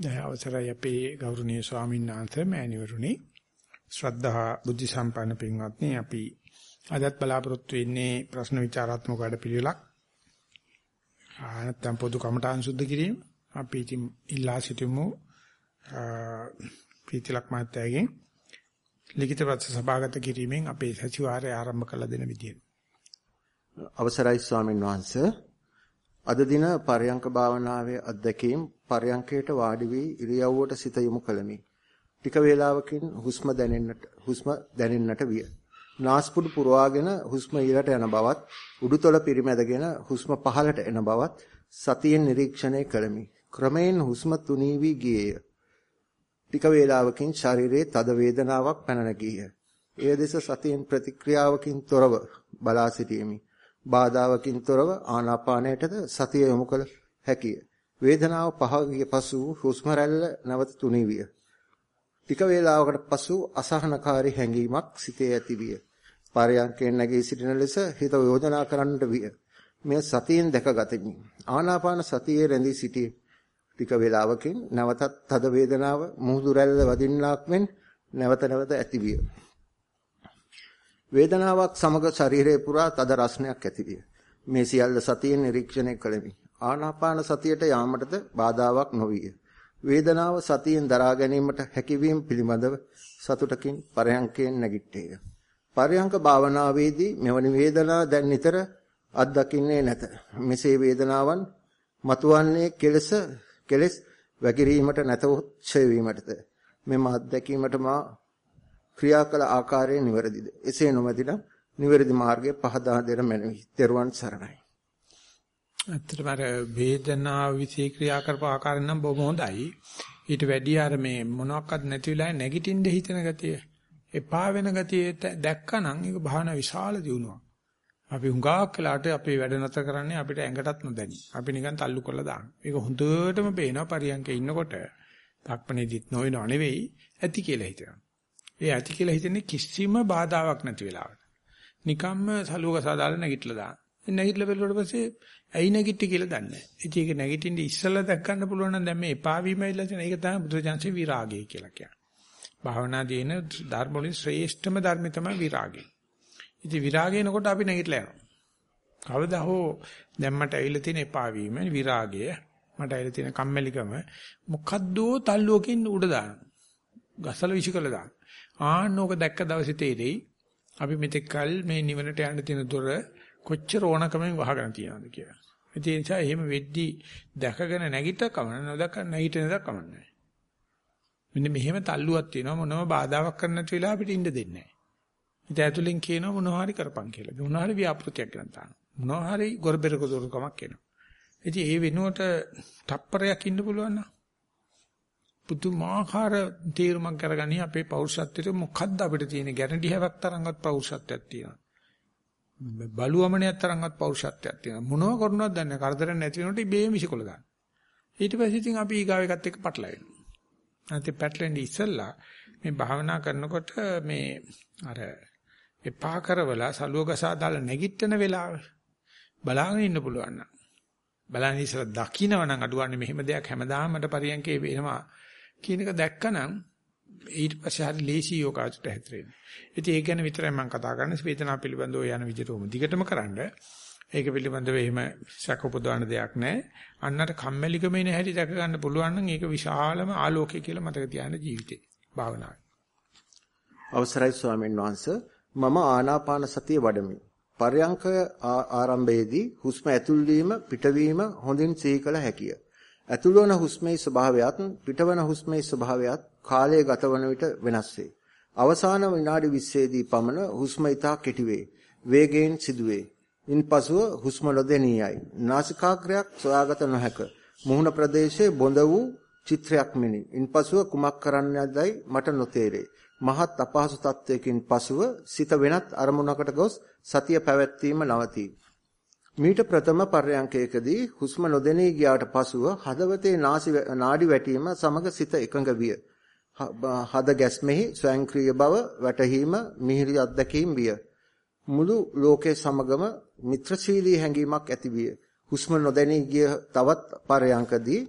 දැන් අවසරයි අපේ ගෞරවනීය ස්වාමීන් වහන්සේ මෑණිවරුනි. ශ්‍රද්ධා බුද්ධ සම්පන්න පින්වත්නි අපි අදත් බලාපොරොත්තු වෙන්නේ ප්‍රශ්න විචාරාත්මක වැඩපිළිවෙලක්. නැත්නම් පොදු කමඨාන් සුද්ධ කිරීම. අපි ඉතින් ඉල්ලා සිටිමු ප්‍රීතිලක් මහත්තයාගෙන් ලිඛිත ප්‍රශ්න සභාගත කිරීමෙන් අපේ සතිವಾರය ආරම්භ කළ දෙන විදියට. අවසරයි ස්වාමින් වහන්සේ. අද දින පරයන්ක භාවනාවේ අත්දැකීම් පරයන්කයට වාඩි වී ඉරියව්වට සිත යොමු කළමි. ටික වේලාවකින් හුස්ම දැනෙන්නට හුස්ම දැනෙන්නට විය. නාස්පුඩු පුරවාගෙන හුස්ම ඊළට යන බවත් උඩුතල පිරිමැදගෙන හුස්ම පහළට එන බවත් සතියෙන් නිරීක්ෂණය කළමි. ක්‍රමයෙන් හුස්ම තුනී වී ගියේය. ටික වේලාවකින් ශරීරයේ තද වේදනාවක් පැන නැගීය. එය දෙස සතියෙන් ප්‍රතික්‍රියාවකින් තොරව බලා සිටීමේ බාධාවකින් තොරව ආනාපානයටද සතිය යොමු කළ හැකිය. වේදනාව පහ ගිය පසු හුස්ම රැල්ල නැවත තුනී විය. ටික වේලාවකට පසු අසහනකාරී හැඟීමක් සිතේ ඇති විය. පරයන්කෙන් නැගී සිටින ලෙස හිත යෝජනා කරන්නට විය. මෙය සතියෙන් දැකගතිමි. ආනාපාන සතියේ රැඳී සිටී. ටික වේලාවකින් නැවතත් තද වේදනාව මුහුදු රැල්ල වදින්නාක් මෙන් නැවත නැවත ඇති විය. වේදනාවක් සමග ශරීරයේ පුරා තද රසණයක් ඇතිවිය. මේ සියල්ල සතියෙන් නිරීක්ෂණය කළෙමි. ආනාපාන සතියට යාමටද බාධාවක් නොවිය. වේදනාව සතියෙන් දරා ගැනීමට හැකියවීම පිළිබඳව සතුටකින් පරයන්කයෙන් නැගිට්ටේය. පරයන්ක භාවනාවේදී මෙවැනි වේදනා දැන් නිතර අත්දකින්නේ නැත. මෙසේ වේදනාවන් මතුවන්නේ කෙලස කෙලස් වැగిරීමට නැතහොත් ඡය වීමටද මෙම අත්දැකීමට මා ක්‍රියා කළ ආකාරය නිවැරදිද? එසේ නොමැතිනම් නිවැරදි මාර්ගය පහදා දෙන මැනවි. ත්වන් සරණයි. ඇත්තටම අර වේදනාව විසේ ක්‍රියා කරපු ආකාරය නම් බොහොම හොඳයි. ඊට වැඩිය අර මේ මොනවත් නැති වෙලාවේ නැගිටින්න හිතෙන ගතිය, එපා වෙන ගතිය දැක්කනම් ඒක භාවනා විශාල දියුණුවක්. අපි හුඟක් වෙලාට අපේ වැඩ නැතර කරන්නේ අපිට ඇඟටත් නොදැනි. අපි නිකන් තල්ලු කරලා දාන. ඒක හොඳටම පේනවා පරියන්කේ ඉන්නකොට. පක්පනේදිත් නොවෙනව නෙවෙයි ඇති කියලා හිතනවා. ඒ ඇති කියලා හිතන්නේ කිසිම බාධාවක් නැති වෙලාවට. නිකම්ම සලුවක සාදාලා නැගිටලා දාන. නැගිටලා බැලුවට පස්සේ ඇයි නැගිටි කියලා දන්නේ නැහැ. ඉතින් ඒක නැගිටින්න ඉස්සෙල්ලා දැක් ගන්න පුළුවන් නම් දැන් මේ එපා වීම ඇවිල්ලා තියෙන. ඒක තමයි බුදුරජාන්සේ විරාගය කියලා කියන්නේ. භාවනාදී එන ධර්ම වලින් ශ්‍රේෂ්ඨම ධර්මය තමයි විරාගය. ඉතින් විරාගයනකොට අපි නැගිටලා යනවා. කවදා හෝ දැන් මට ඇවිල්ලා තියෙන එපා වීම විරාගය මට ඇවිල්ලා තියෙන කම්මැලිකම මොකද්දෝ තල්ලුවකින් උඩ දානවා. ගසල විශ්කල දානවා. ආන්නෝක දැක්ක දවසේ තේරෙයි අපි මෙතෙක් කල් මේ නිවනට යන්න තියෙන දොර කොච්චර ඕනකමෙන් වහගෙන තියනවද කියලා. ඒ නිසා එහෙම වෙද්දී දැකගෙන නැගිට කමන නොදක නැගිටින දා කමන්නේ. මෙන්න මෙහෙම තල්ලුවක් තියෙනවා මොනම බාධාවක් කරන්න නැති වෙලාව අපිට ඉන්න දෙන්නේ නැහැ. ඉතින් ඇතුලෙන් කියනවා මොනවා හරි කරපන් කියලා. මොනවා හරි ව්‍යාපෘතියක් කරන් තාන. මොනවා හරි ගොරබෙරක දොරකමක් එනවා. ඉතින් ඒ වෙනුවට තප්පරයක් ඉන්න පුළුවන් නම් පුදුමාකාර තීරමක් කරගනි අපේ පෞරුෂත්වයට මොකද්ද අපිට තියෙන ගැරන්ටි හැවක් තරම්වත් පෞරුෂත්වයක් තියෙනවා. බලුවමනියක් තරම්වත් පෞරුෂත්වයක් තියෙනවා. මොනව කරනවද දන්නේ කරදර නැති වෙනකොට ඉබේම විසිකොල ගන්න. ඊට පස්සේ ඉතින් අපි ඊගාව එකත් එක්ක පටලවෙනවා. නැත්නම් පැටලෙන්නේ ඉස්සෙල්ලා මේ භාවනා කරනකොට මේ අර එපා කරවලා සලුව ගසා දාලා නැගිටින වෙලාව බලාගෙන ඉන්න පුළුවන් නම් බලන්න ඉස්සලා දකින්නවනම් අඩුවන්නේ මෙහෙම දෙයක් හැමදාම මට පරියන්කේ වෙනවා කියන එක දැක්කනම් ඊට පස්සේ හරි ලේසි යෝගාචරයට හැතරෙන්නේ. ඉතින් ඒක ගැන විතරයි මම කතා කරන්නේ වේදනාව පිළිබඳව යන විදිහටම දිගටම කරන්න. ඒක පිළිබඳව එහෙම සැක උපදවන දෙයක් නැහැ. අන්නතර කම්මැලිකම එන හැටි දැක ගන්න පුළුවන් නම් ඒක විශාලම ආලෝකය කියලා මතක තියාගන්න ජීවිතේ. භාවනාවේ. අවසරයි ස්වාමීන් වහන්සේ මම ආනාපාන සතිය වඩමි. පර්යංක ආරම්භයේදී හුස්ම ඇතුල් වීම පිටවීම හොඳින් සිහි කළ හැකිය. ඇතුළවන හුස්මේ ස්වභාවයත් පිටවන හුස්මේ ස්වභාවයත් කාලය ගතවන විට වෙනස් වේ. අවසාන විනාඩි 20ේදී පමණ හුස්ම ඉතා කෙටි වේ. වේගයෙන් සිදුවේ. ඉන්පසුව හුස්ම නොදෙනියයි. නාසිකාග්‍රයක් සොයාගත නොහැක. මුහුණ ප්‍රදේශයේ බොඳ වූ චිත්‍රයක් මෙනි. ඉන්පසුව කුමක් කරන්නදයි මට නොතේරේ. මහත් අපහසු තත්වයකින් පසුව සිත වෙනත් අරමුණකට ගොස් සතිය පැවැත්වීම නවතී. මීට ප්‍රථම පර්යංකයකදී හුස්ම නොදෙනී ගියාට පසුව හදවතේ නාඩි වැටීම සමග සිත එකඟ විය. හද ගැස්මෙහි ස්වයංක්‍රීය බව වැටහීම මිහිරි අත්දැකීම් විය. මුළු ලෝකයේ සමගම මිත්‍රශීලී හැඟීමක් ඇති විය. හුස්ම නොදැනී ගිය තවත් පරයන්කදී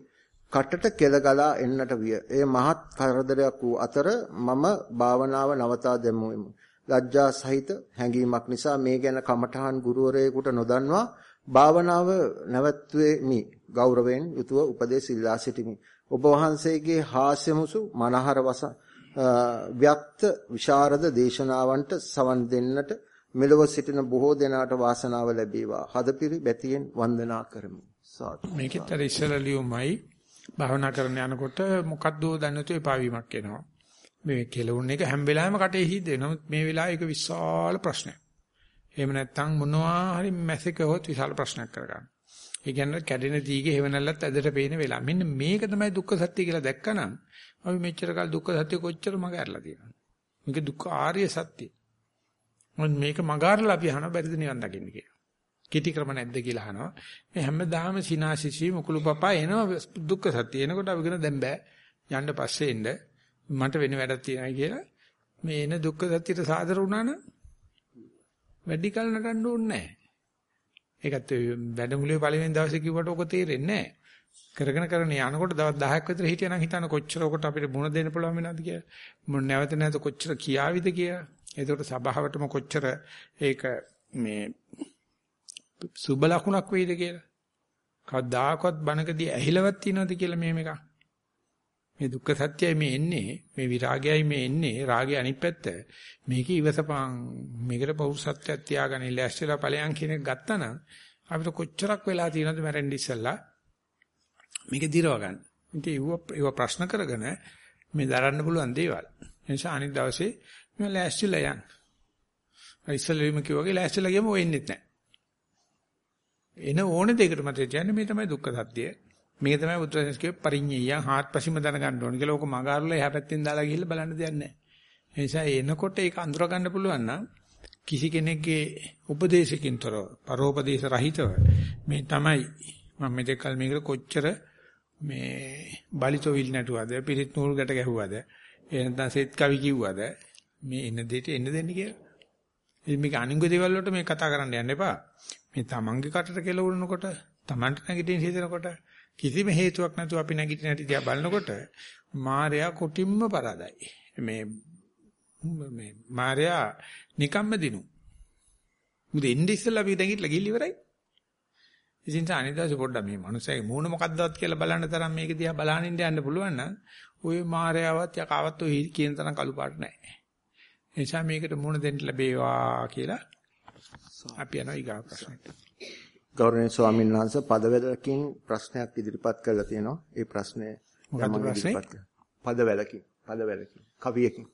කටට කෙල ගලා එන්නට විය. එය මහත් කරදරයක් වූ අතර මම භාවනාව නවතා දැමුවෙමි. ලැජ්ජා සහිත හැඟීමක් නිසා මේ ගැන කමඨහන් ගුරුවරයෙකුට නොදන්වා භාවනාව නැවැත්වෙමි. ගෞරවයෙන් යුතුව උපදේශ ඉල්ලා සිටිමි. ඔබ වහන්සේගේ හාස්‍යමුසු මනහර වස ව්‍යක්ත විශාරද දේශනාවන්ට සවන් දෙන්නට මෙලොව සිටින බොහෝ දෙනාට වාසනාව ලැබේවා. හදපිරි බැතියෙන් වන්දනා කරමි. සාදු. මේකෙත් අර ඉස්සරලියුමයි භාවනා කරන යනකොට මොකද්ද දන්නතු එපා වීමක් එනවා. මේ කෙලවුන් එක හැම වෙලාවෙම කටේ හිද්දෙනවා. මේ වෙලාවේ ඒක විශාල ප්‍රශ්නයක්. එහෙම නැත්නම් මොනවා හරි මැසේක හොත් විශාල ප්‍රශ්නයක් කරගන්න. ඒ කියන්නේ කැඩෙන දීගේ හේවණල්ලත් ඇදට පේන වෙලාව. මෙන්න මේක තමයි දුක්ඛ සත්‍ය කියලා දැක්කනම් අපි මෙච්චර කල් දුක්ඛ සත්‍ය කොච්චර මග ඇරලා තියෙනවද? මේක දුක්ඛ ආර්ය සත්‍ය. මොන් මේක මගාරලා අපි අහන බැරිද නිවන් දකින්න කියලා. කිටි ක්‍රම නැද්ද කියලා අහනවා. මේ හැමදාම සිනාසිසි මුකුළු පපා එනවා දුක්ඛ සත්‍ය. එනකොට අපි කියන දැන් බෑ. යන්න පස්සේ එන්න මට වෙන වැඩක් තියෙනවා කියලා. මේ එන දුක්ඛ සත්‍යට සාදර වුණා නම් වැඩි කල නටන්න ඕනේ නැහැ. ඒකත් වැඩමුළුවේ පළවෙනි දවසේ කිව්වට ඔක තේරෙන්නේ නැහැ. කරගෙන කරගෙන යනකොට දවස් 10ක් විතර හිටියනම් හිතන කොච්චර ඔකට අපිට මුණ දෙන්න පුළුවන් වෙනවද කියලා. මොන නැවත නැවත කොච්චර කියාවිද කියලා. ඒකට සභාවටම කොච්චර ඒක මේ සුබ ලකුණක් වෙයිද කියලා. කවදාකවත් බණකදී ඇහිලවත් තියනවද කියලා මේ මේක. මේ දුක්ඛ සත්‍යයි මේ එන්නේ මේ විරාගයයි මේ එන්නේ රාගය අනිත් පැත්ත මේක ඉවසපං මේකට පෞරුෂත්වයක් තියාගෙන ඉලැස්තිලා ඵලයන් කියන එක ගත්තනම් අපිට කොච්චරක් වෙලා තියෙනවද මැරෙන්න ඉස්සෙල්ලා මේක දිරව ගන්න. ඉතින් ඒව ප්‍රශ්න කරගෙන මේ දරන්න පුළුවන් දේවල්. ඒ නිසා අනිත් දවසේ මම ලෑස්තිලා යන්න. ඉස්සෙල්ලාම කිව්වාගේ ලෑස්තිලා ගියම වෙන්නේ නැහැ. එන ඕනේ දෙයකට මත කියන්නේ මේ තමයි දුක්ඛ සත්‍යය. මේ තමයි බුදුරජාණන් කිව්වේ පරිඤ්ඤය හාත්පසින්ම දැනගන්න ඕනේ කියලා. ඕක මගාරුල එහා පැත්තෙන් දාලා ගිහිල්ලා බලන්න දෙයක් නැහැ. ඒ නිසා එනකොට ඒක අඳුර ගන්න පුළුවන් නම් කිසි කෙනෙක්ගේ උපදේශකින් තොරව, පරෝපදේශ රහිතව මේ තමයි මම මෙතෙක් කල මේකට කොච්චර මේ බලිතොවිල් නැටුවද, පිරිත් නූල් ගැට ගැහුවද, එහෙනම් සෙත් කවි කිව්වද මේ එන දෙයට එන්න දෙන්න කියලා. ඉතින් මේක අනිංගු දේවල් වලට මේ කතා කරන්න යන්න එපා. මේ තමන්ගේ කටට කෙලවුනකොට, තමන්ට නැගිටින්න හිතෙනකොට කිසිම හේතුවක් නැතුව අපි නැගිටින හැටි දිහා බලනකොට මායя කොටින්ම පරාදයි. මේ මේ මායя නිකම්ම දිනු. මුද එන්නේ ඉස්සෙල්ලා අපි නැගිටලා ගිහින් ඉවරයි. ඉතින් අනිදාස පොඩ්ඩක් මේ මනුස්සයගේ මූණ මොකක්දවත් කියලා බලන්න තරම් මේක දිහා බලහන් ඉන්න යන්න පුළුවන් නම් ওই මායාවත් යකාවත් ඔය කියන තරම් කළු පාට නැහැ. එනිසා මේකට මූණ දෙන්න ලැබේවා කියලා අපි යනවා ඊගා ප්‍රශ්නට. ගෞරවනීය ස්වාමීන් වහන්සේ පදවැලකින් ප්‍රශ්නයක් ඉදිරිපත් කරලා තියෙනවා. ඒ ප්‍රශ්නය මොකක්ද ප්‍රශ්නේ? පදවැලකින් පදවැලකින් කවියකින්.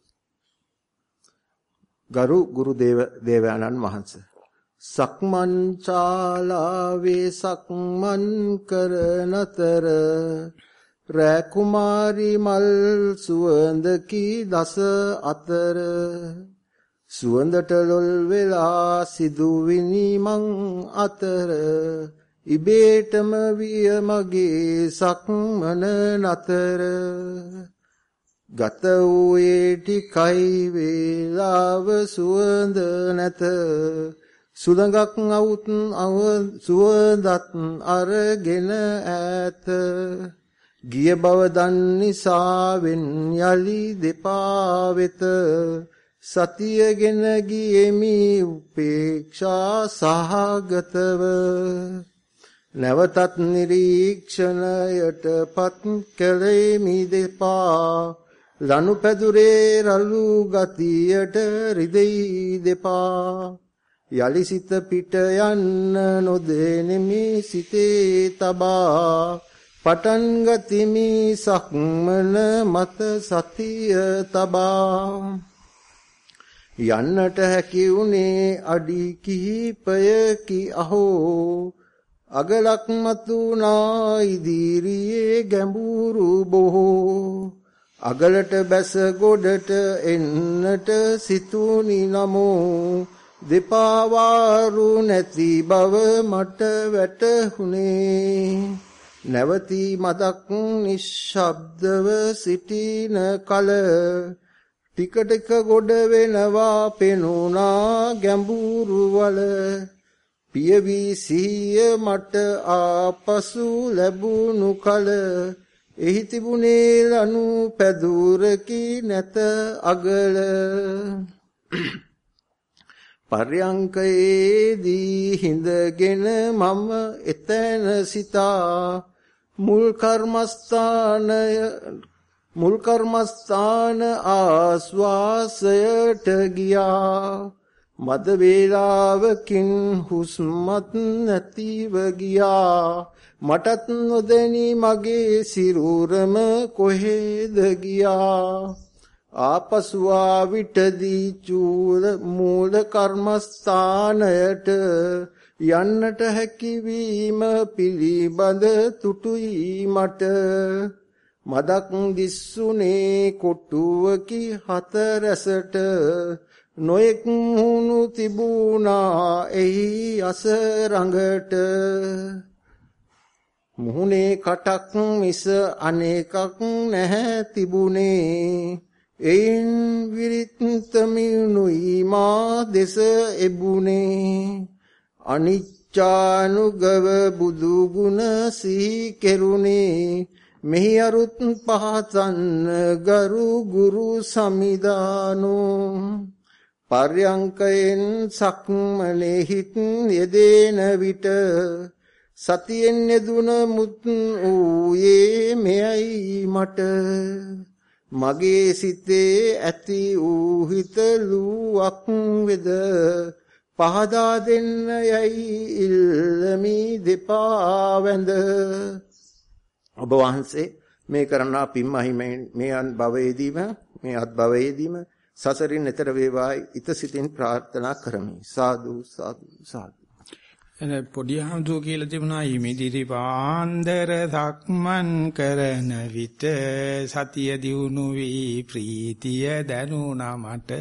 ගරු ගුරු දේව දේවයන්න් වහන්සේ සක්මන් චාලාවේ සක්මන් කරනතර රෑ කුමාරි මල් සුවඳ කී දස අතර සුවඳට ලොල් වෙලා සිදුවිනි මං අතර ඉබේටම විය මගේ සක්මන නතර. ගත වූයේ ටිකයි වේලාව සුවඳ නැත. සුළඟක් අවුත් අව සුවඳත් අරගෙන ඈත. ගිය බව දන්නිසාවෙන් යලි දෙපා වෙත. සතියගෙන ගියෙමි උපේක්ෂා සහගතව. නැවතත් නිරීක්ෂණයටපත් කළෙමි දෙපා. ලනුපැදුරේ රළු ගතියට රිදෙයි දෙපා. යලි සිත පිට යන්න නොදෙනෙමි සිතේ තබා. පටන් ගතිමි සක්මන මත සතිය තබා. යන්නට හැකි උනේ අඩි කිහිපයකි අහෝ. අගලක් මතුනා ඉදිරියේ ගැඹුරු බොහෝ. අගලට බැස ගොඩට එන්නට සිතුනි නමෝ. දෙපා වාරු නැති බව මට වැටහුනේ නැවති මදක් නිශ්ශබ්දව සිටින කල ටික ටික ගොඩ වෙනවා පෙනුණා ගැඹුරු වල. පියවි සිහිය මට ආපසු ලැබුණු කල. එහි තිබුණේ ලනු පැදුරකි නැත අගල. පර්යංකයේදී හිඳගෙන මම එතන සිතා. මුල් කර්මස්ථානය මුල් කර්මස්ථාන ආස්වාසයට ගියා. මද වේලාවකින් හුස්මත් නැතිව ගියා. මටත් නොදැනි මගේ සිරුරම කොහෙද ගියා. ආපසු ආවිටදී චූල මූල කර්මස්ථානයට යන්නට හැකිවීම පිළිබඳ තුටුයි මට. මදක් දිස්සුනේ කොටුවකි හතරැසට. නොයෙක් මුහුණු තිබුණා එහි අසරඟට මුහුණේ කටක් මිස අනේකක් නැහැ තිබුණේ. එයින් විරිත්තමිනුයි මා දෙස එබුනේ අනිච්චානුගව බුදු ගුණ සිහි කෙරුණේ. මෙහි අරුත් පහතන්න ගරු ගුරු සමිදානෝ. පර්යංකයෙන් සක්මනේ හිත් යෙදෙන විට සතියෙන් යෙදුන මුත් ඌයේ මෙයයි මට. මගේ සිතේ ඇති වූ හිතලුවක් වෙද? පහදා දෙන්න යයි ඉල්ලමි දෙපා වැඳ. ඔබ වහන්සේ මේ කරනා පින්මහි මේ අන් භවයේදීම මේ අත් භවයේදීම සසරින් එතර වේවායි ිත සිතින් ප්‍රාර්ථනා කරමි. සාදු සාදු සාදු. එන පොඩි හඳුෝ කියලා තිබුණා ීමිදිරි පාන්දර සක්මන් කරන විට සතිය දියුණු වී ප්‍රීතිය දැනුණා මට.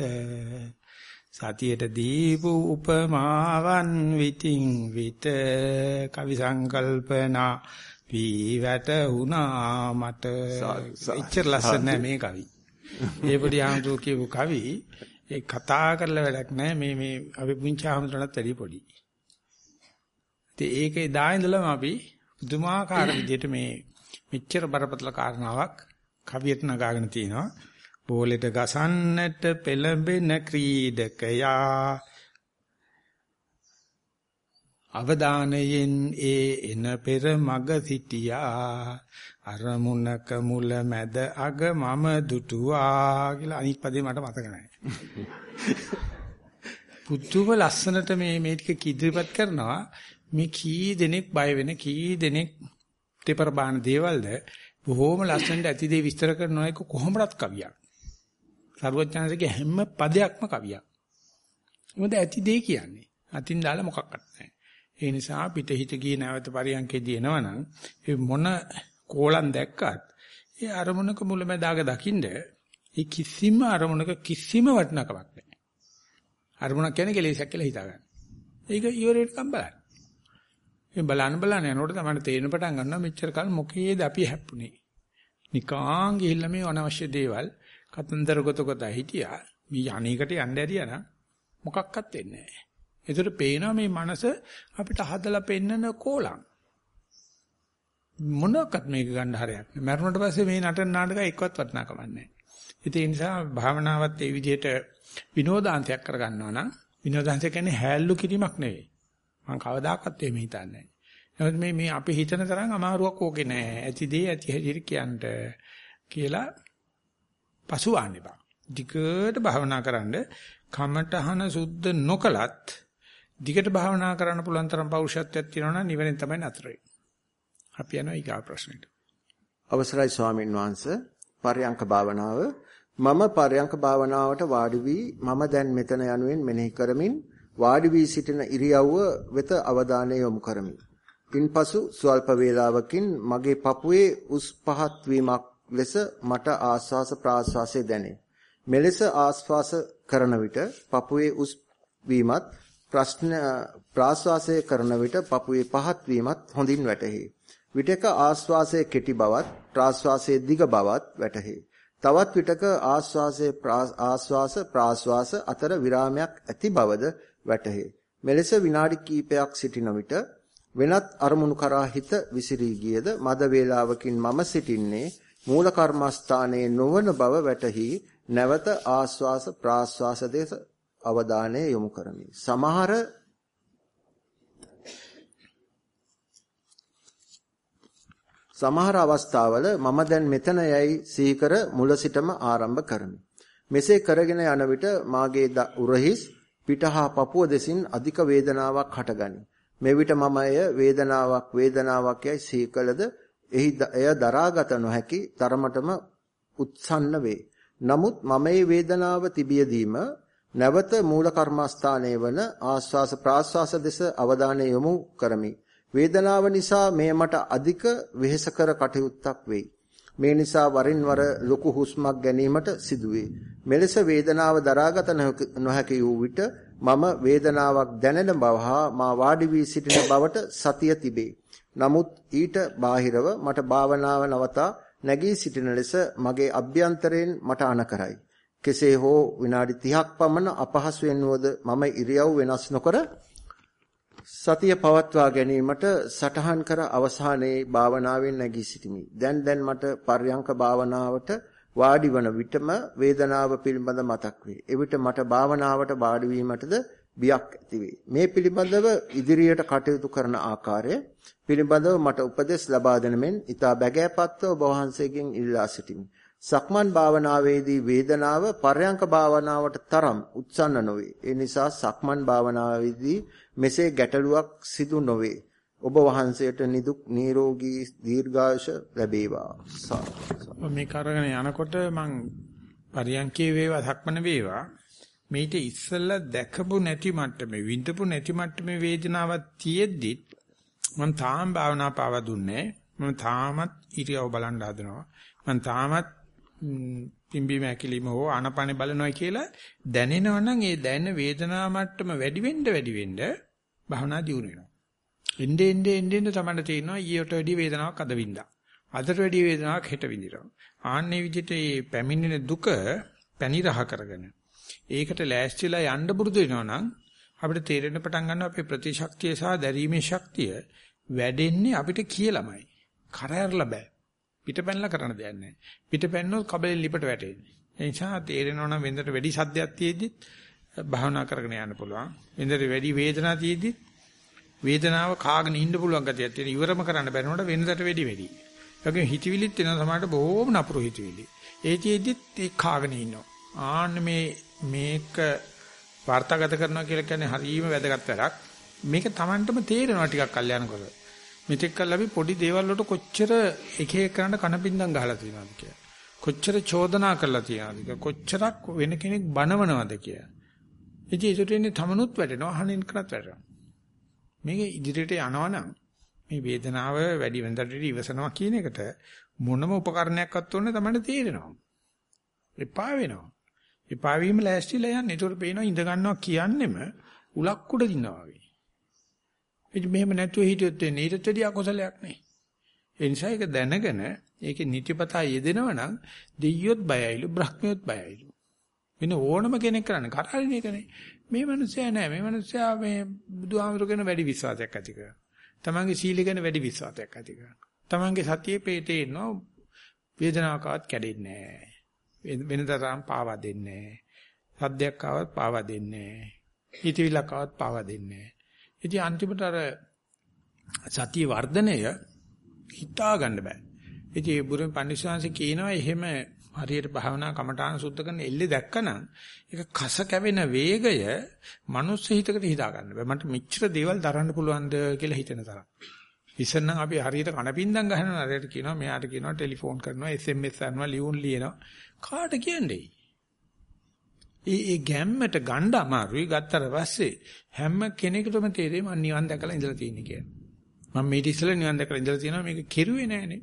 සතියට දීපු උපමාවන් විතින් විට කවි සංකල්පනා වී වැටුණා මට එච්චර ලස්සන මේ කවි. ඒ පොඩි හඳුෝ කියපු කවි ඒ කතා කරලා වැඩක් නැහැ මේ මේ අපි පුංචි හඳුනනත් වැඩි පොඩි. ඉතින් ඒකේ දා ඉඳලම අපි පුදුමාකාර විදිහට මේ මෙච්චර බරපතල කාරණාවක් කවියට නගාගෙන තිනවා. බෝලෙට ගසන්නට පෙළඹෙන ක්‍රීඩකයා අවදානයෙන් ඒ එන පෙර මග සිටියා අරමුණක මුල මැද අග මම දුටුවා කියලා අනිත් පදේ මට මතක නැහැ. පුදුම ලස්සනට මේ මේ ටික කිදිරිපත් කරනවා මේ කී දෙනෙක් බය වෙන කී දෙනෙක් තෙපර බාන දේවල්ද බොහොම ලස්සනට ඇති දේ විස්තර කරන එක කොහොමවත් කවියක්. සරුවචනසේගේ හැම පදයක්ම කවියක්. මොකද ඇති දේ කියන්නේ. අතින් දාලා මොකක්වත් නැහැ. ඒ නිසා පිටහිට ගියේ නැවත පරියන්කේදී එනවනම් ඒ මොන කෝලම් දැක්කත් ඒ අරමුණක මුලැමැදාග දකින්න ඒ කිසිම අරමුණක කිසිම වටිනකමක් නැහැ. අරමුණක් කියන්නේ කෙලෙසක් කියලා හිතා ගන්න. ඒක ඉවරෙටකම් බලන්න. මේ බලන්න බලන්න යනකොට තමයි තේරෙන පටන් ගන්නවා මෙච්චර කල් මොකේද අපි හැප්පුණේ. නිකාං ගිහිල්ලා මේ අනවශ්‍ය දේවල් කතන්දර ගොත ගොත හිටියා. මේ යන්නේකට යන්න ඇරියා නම් මොකක්වත් වෙන්නේ නැහැ. ඒතර පේනවා මේ මනස අපිට හදලා පෙන්නන කෝලම්. මොනක්වත් මේක ගන්න හරයක් නෑ. මරුණට පස්සේ මේ නටන නාටක එක්කවත් වටිනාකමක් නෑ. ඒ නිසා භාවනාවත් ඒ විදිහට විනෝදාංශයක් කරගන්නවා නම් විනෝදාංශය කියන්නේ හැල්ලු කිරීමක් නෙවෙයි. මම කවදාකවත් එහෙම හිතන්නේ නෑ. මේ මේ අපි හිතන තරම් අමාරුවක් ඕකේ නෑ. ඇති දේ ඇති හැටියට කියන්න කියලා පසුවන්න එපා. ධිකට භාවනා කරන්න කමඨහන සුද්ධ නොකලත් දිගට භාවනා කරන්න පුළුවන් තරම් පෞරුෂත්වයක් තියෙනවා නම් නිවනෙන් තමයි නතර වෙන්නේ. අපි යනවා ඊගා ප්‍රශ්නෙට. අවසරයි ස්වාමින් වහන්සේ පරයන්ක භාවනාව මම පරයන්ක භාවනාවට වාඩි වී මම දැන් මෙතන යනුවෙන් මෙනෙහි කරමින් වාඩි වී සිටින ඉරියව්ව වෙත අවධානය යොමු කරමි. ඉන්පසු ස්වල්ප වේලාවකින් මගේ පපුවේ උස් පහත් වීමක් ලෙස මට ආස්වාස ප්‍රාස්වාසයේ දැනේ. මෙලෙස ආස්වාස කරන විට පපුවේ උස් වීමත් ප්‍රශ්න ප්‍රාශ්වාසය කරන විට පපුවේ පහත් වීමත් හොඳින් වැටහි. විටක ආශ්වාසයේ කෙටි බවත් ප්‍රාශ්වාසයේ දිග බවත් වැටහි. තවත් විටක ආශ්වාසයේ ආශ්වාස ප්‍රාශ්වාස අතර විරාමයක් ඇති බවද වැටහි. මෙලෙස විනාඩි කිහිපයක් සිටින විට වෙනත් අරමුණු කරා හිත විසිරී ගියද මද වේලාවකින් මම සිටින්නේ මූල කර්මස්ථානයේ නොවන බව වැටහි නැවත ආස්වාස ප්‍රාස්වාස දෙස අවධානය යොමු කරමි. සමහර සමහර අවස්ථාවල මම දැන් මෙතන යයි සීකර මුල සිටම ආරම්භ කරමි. මෙසේ කරගෙන යන විට මාගේ උරහිස් පිටහා පපුව දෙසින් අධික වේදනාවක් හටගනී. මේ විට මම එය වේදනාවක් වේදනාවක් යයි සීකලද එහි එය දරාගත නොහැකි තරමටම උත්සන්න වේ. නමුත් මම මේ වේදනාව තිබියදීම නැවත මූල කර්මස්ථානයේ වන ආස්වාස ප්‍රාස්වාස දෙස අවධානය යොමු කරමි. වේදනාව නිසා මේ මට අධික වෙහෙසකර කටයුත්තක් වෙයි. මේ නිසා වරින් වර ලොකු හුස්මක් ගැනීමට සිදුවේ. මෙලෙස වේදනාව දරාගත නොහැකි වූ විට මම වේදනාවක් දැනෙන බව හා මා වාඩි වී සිටින බවට සතිය තිබේ. නමුත් ඊට බාහිරව මට භාවනාව නවතා නැගී සිටින ලෙස මගේ අභ්‍යන්තරයෙන් මට අනකරයි. කෙසේ හෝ විනාඩි 30ක් පමණ අපහසුයෙන් වුවද මම ඉරියව් වෙනස් නොකර සතිය පවත්වා ගැනීමට සටහන් කර අවසානයේ භාවනාවෙන් නැගී සිටිමි. දැන් දැන් මට පර්යංක භාවනාවට වාඩි වන විටම වේදනාව පිළිබඳ මතක් වේ. එවිට මට භාවනාවට වාඩි වීමටද බියක් ඇතිවේ. මේ පිළිබඳව ඉදිරියට කටයුතු කරන ආකාරය පිළිබඳව මට උපදෙස් ලබා දෙන මෙන් ඊට බැගෑපත්ව ඔබ වහන්සේගෙන් ඉල්ලා සිටිමි. සක්මන් භාවනාවේදී වේදනාව පර්යංක භාවනාවට තරම් උත්සන්න නොවේ. ඒ නිසා සක්මන් භාවනාවේදී මෙසේ ගැටලුවක් සිදු නොවේ. ඔබ වහන්සේට නිදුක් නිරෝගී දීර්ඝායුෂ ලැබේවා. මේ කරගෙන යනකොට මං පරියන්කේ වේවා සක්මන වේවා මේිට ඉස්සෙල්ලා දැකපු නැති මට්ටමේ විඳපු නැති මට්ටමේ වේදනාවක් තියෙද්දි මම තාම භාවනා පාව දුන්නේ මම තාමත් ඉරියව බලන් හදනවා මම තාමත් පිම්බි මැකිලිම හෝ ආනපන බලනවා කියලා දැනෙනවනම් ඒ දැනෙන වේදනා මට්ටම වැඩි වෙන්න වැඩි වෙන්න භාවනා දියුණු වෙනවා. එnde ende ende ende තමයි තේරෙනවා ඊට වැඩි වේදනාවක් අද වින්දා. අදට වැඩි වේදනාවක් හෙට විඳිනවා. ආන්නේ විදිහට මේ පැමිණෙන දුක පැනිරහ කරගෙන ඒකට ලෑස්තිලා යන්න පුරුදු වෙනවා නම් අපිට තේරෙන්න පටන් ගන්නවා අපේ ප්‍රතිශක්තිය සහ දැරීමේ ශක්තිය වැඩෙන්නේ අපිට කියලාමයි. කරහැරලා බෑ. පිටපැනලා කරන්න දෙයක් නැහැ. පිටපැන්නොත් කබලෙන් ලිපට වැටෙන්නේ. ඒ නිසා තේරෙනවා නම් වෙන්දට වැඩි සද්දයක් තියෙද්දි භාවනා කරගෙන යන්න පුළුවන්. වෙන්දට වැඩි වේදනාවක් තියෙද්දි වේදනාව කාගෙන ඉන්න පුළුවන් ගතියක් තියෙන. ඉවරම කරන්න බැරිනොට වෙනදට වැඩි වැඩි. ඒකෙන් හිතවිලිත් වෙනවා සමහරට බොහොම නපුරු හිතවිලි. ඒ තියෙද්දිත් ඒ කාගෙන ඉන්නවා. ආන්න මේ මේක වාර්තාගත කරනවා කියලා කියන්නේ හරීම වැදගත් වැඩක්. මේක Tamanටම තේරෙනවා ටිකක් කල්යනකොට. මෙතෙක් කල් අපි පොඩි දේවල් වලට කොච්චර එක එකනට කනපින්දම් ගහලා තියෙනවද කියලා. කොච්චර චෝදනා කරලා තියෙනවද කොච්චරක් වෙන කෙනෙක් බනවනවද කියලා. ඉතින් ඒකට ඉන්නේ තමනුත් වැටෙනවා අහනින් කරත් වැටෙනවා. මේක ඉදිරියට යනවනම් මේ වේදනාව වැඩි වෙනදට ඉවසනවා කියන එකට මොනම උපකරණයක්වත් ඕනේ තමයි තේරෙනවා. එපා වෙනවා. එපා වීම ලෑස්තිලා යන්නේ. ඒකට පේනවා ඉඳ ගන්නවා කියන්නෙම උලක් උඩ දිනවා වගේ. ඉතින් මෙහෙම නැතුව හිටියොත් එන්නේ ඊටත් වැඩි අකුසලයක් නේ. ඒ නිසා ඒක දැනගෙන ඒකේ නිතිපතා යෙදෙනවා නම් දෙයියොත් බයයිලු බ්‍රහ්මියොත් බයයිලු. වෙන ඕනම කෙනෙක් කරන්නේ කරහරින එකනේ. මේ මිනිස්සයා නෑ මේ මිනිස්සයා මේ බුදුහාමුදුර ගැන වැඩි විශ්වාසයක් ඇති කරනවා. තමන්ගේ සීල ගැන වැඩි විශ්වාසයක් ඇති කරනවා. තමන්ගේ සතියේ පේතේ ඉන්නවා වේදනාවකවත් කැඩෙන්නේ නෑ. වෙනතරම් පාවා දෙන්නේ නෑ. සද්දයක් ආවත් පාවා දෙන්නේ නෑ. හිතවිල්ලක් ආවත් පාවා දෙන්නේ නෑ. ඉතින් අන්තිමට අර සතිය වර්ධනය හිතා ගන්න බෑ. ඉතින් ඒ බුදුන් පන්සිවාංශ කියනවා එහෙම හරියට භාවනා කමඨාන සුද්ධ කරන එල්ලේ දැක්කනම් ඒක කස කැවෙන වේගය මනුස්ස හිතකට හිතා ගන්න බෑ. මට මෙච්චර දේවල් දරන්න පුළුවන්ද කියලා හිතෙන තරම්. ඉස්සෙල්නම් අපි හරියට කණපින්දම් ගහනවා හරියට කියනවා මෙයාට කියනවා ටෙලිෆෝන් කරනවා SMS කරනවා ලියුම් ලියනවා කාට කියන්නේ ඒ ඒ ගැම්මට ගන්න අමාරුයි ගත්තට පස්සේ හැම කෙනෙකුටම තේරෙයි මම නිවන් දැකලා ඉඳලා තියෙන්නේ කියලා. මම මේ ඉතිසලා නිවන් දැකලා ඉඳලා තියෙනවා මේක කෙරුවේ නෑනේ.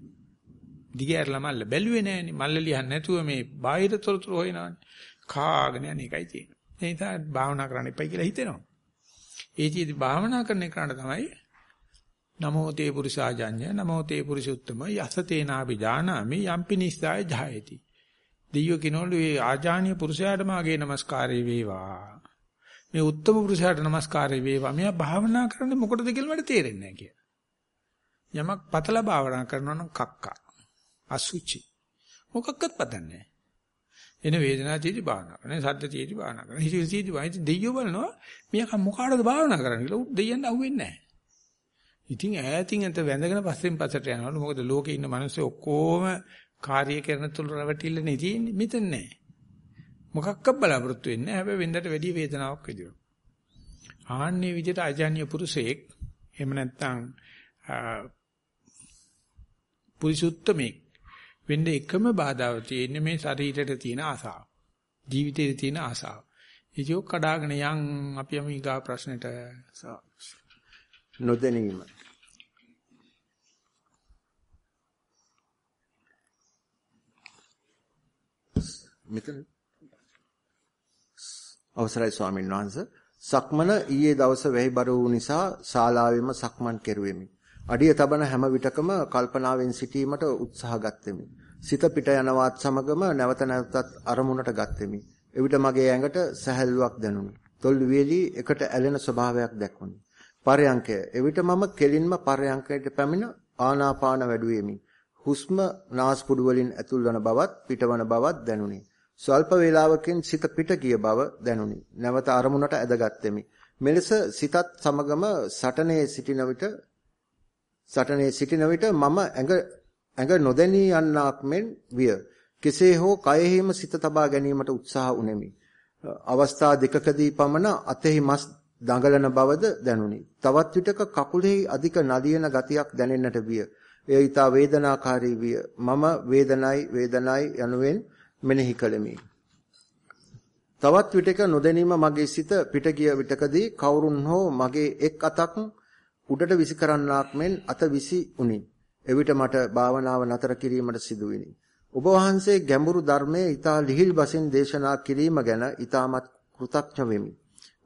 දිගෑරලා මල්ල බැලුවේ නෑනේ. මල්ල ලියන්නේ නැතුව මේ බාහිර තොරතුරු හොයනවානේ. කාගෙන යන එකයි තියෙන්නේ. ඒ නිසා භාවනා කරන්න එපයි කියලා හිතෙනවා. ඒ චීති භාවනා කරන එකට තමයි නමෝ තේ පුරුෂාජඤ්ඤ නමෝ තේ පුරුෂුත්තම යස තේනාපි ජානාමි යම්පි නිස්සාය ජායති දෙයියෝ කිනෝලු ඒ ආජානීය පුරුෂයාට මාගේ নমස්කාරය වේවා. මේ උත්තම පුරුෂයාට নমස්කාරය වේවා. මෙයා භාවනා කරන්නේ මොකටද කියලා මට තේරෙන්නේ නැහැ කියලා. යමක් පතලා භාවනා කරනවා නම් කක්කා. අසුචි. මොකක්වත් පතන්නේ එන වේදනා තීටි භාවනා කරන සද්ද තීටි භාවනා කරන හිතේ තීටි වයින් දෙයියෝ බලනවා මෙයා මොකාටද භාවනා කරන්නේ කියලා දෙයියන් අහුවෙන්නේ නැහැ. ඉතින් ඈතින් ඇත වැඳගෙන පස්සෙන් පස්සට යනවලු මොකද ලෝකේ ඉන්න මිනිස්සු ඔක්කොම කාර්ය කරන තුල රැවටිල්ලනේ තියෙන්නේ. මෙතන නැහැ. මොකක්ක බලාපොරොත්තු වෙන්නේ නැහැ. හැබැයි වෙන්දට වැඩි වේදනාවක් විදිනවා. ආන්නේ විදිහට අජාන්‍ය පුරුෂයෙක් එහෙම නැත්නම් පුරිසුත්තමේ වෙන්න එකම බාධාව තියෙන්නේ මේ ශරීරයට තියෙන ආසාව. ජීවිතයේ තියෙන ආසාව. ඒක කඩාගෙන යන් අපි යමු ඊගා ප්‍රශ්නෙට නොදැනීම. මෙතන අවසරයි ස්වාමීන් වහන්සේ සක්මන ඊයේ දවස වෙහිබර වූ නිසා ශාලාවෙම සක්මන් කෙරුවෙමි. අඩිය තබන හැම විටකම කල්පනාවෙන් සිටීමට උත්සාහ ගත්ෙමි. සිත පිට යනවත් සමගම නැවත නැවතත් අරමුණට ගත්ෙමි. එවිට මගේ ඇඟට සැහැල්ලුවක් දැනුනි. තොල් වේලී එකට ඇලෙන ස්වභාවයක් දැක්වුනි. පරයන්කය. එවිට මම කෙලින්ම පරයන්කයට පැමිණ ආනාපාන වැඩුවෙමි. හුස්ම නාස්පුඩු වලින් ඇතුල්වන බවත් පිටවන බවත් දැනුනි. ස්වල්ප වේලාවකින් සිත පිට ගිය බව දැනුනි. නැවත අරමුණට ඇදගත්ෙමි. මෙලෙස සිතත් සමගම සටනේ සිටින විට සටනේ සිටින විට මම ඇඟ ඇඟ නොදැනී යන්නක් මෙන් විය. කෙසේ හෝ කයෙහිම සිත තබා ගැනීමට උත්සාහ උනේමි. අවස්ථා දෙකකදී පමණ අතෙහි මස් දඟලන බවද දැනුනි. තවත් විටක කකුලෙහි අධික නලියන ගතියක් දැනෙන්නට විය. එය ඊට වේදනාකාරී විය. මම වේදනයි වේදනයි යනුවෙන් මෙනෙහි කළෙමි. තවත් විටක නොදැනීම මගේ සිත පිට ගිය විටකදී කවුරුන් හෝ මගේ එක් අතක් උඩට විසි කරන්නාක් මෙන් අත විසි උනි. එවිට මට භාවනාව නතර කිරීමට සිදුවිනි. ඔබ වහන්සේ ගැඹුරු ධර්මයේ ඊතා ලිහිල් බසින් දේශනා කිරීම ගැන ඊ타මත් කෘතඥ වෙමි.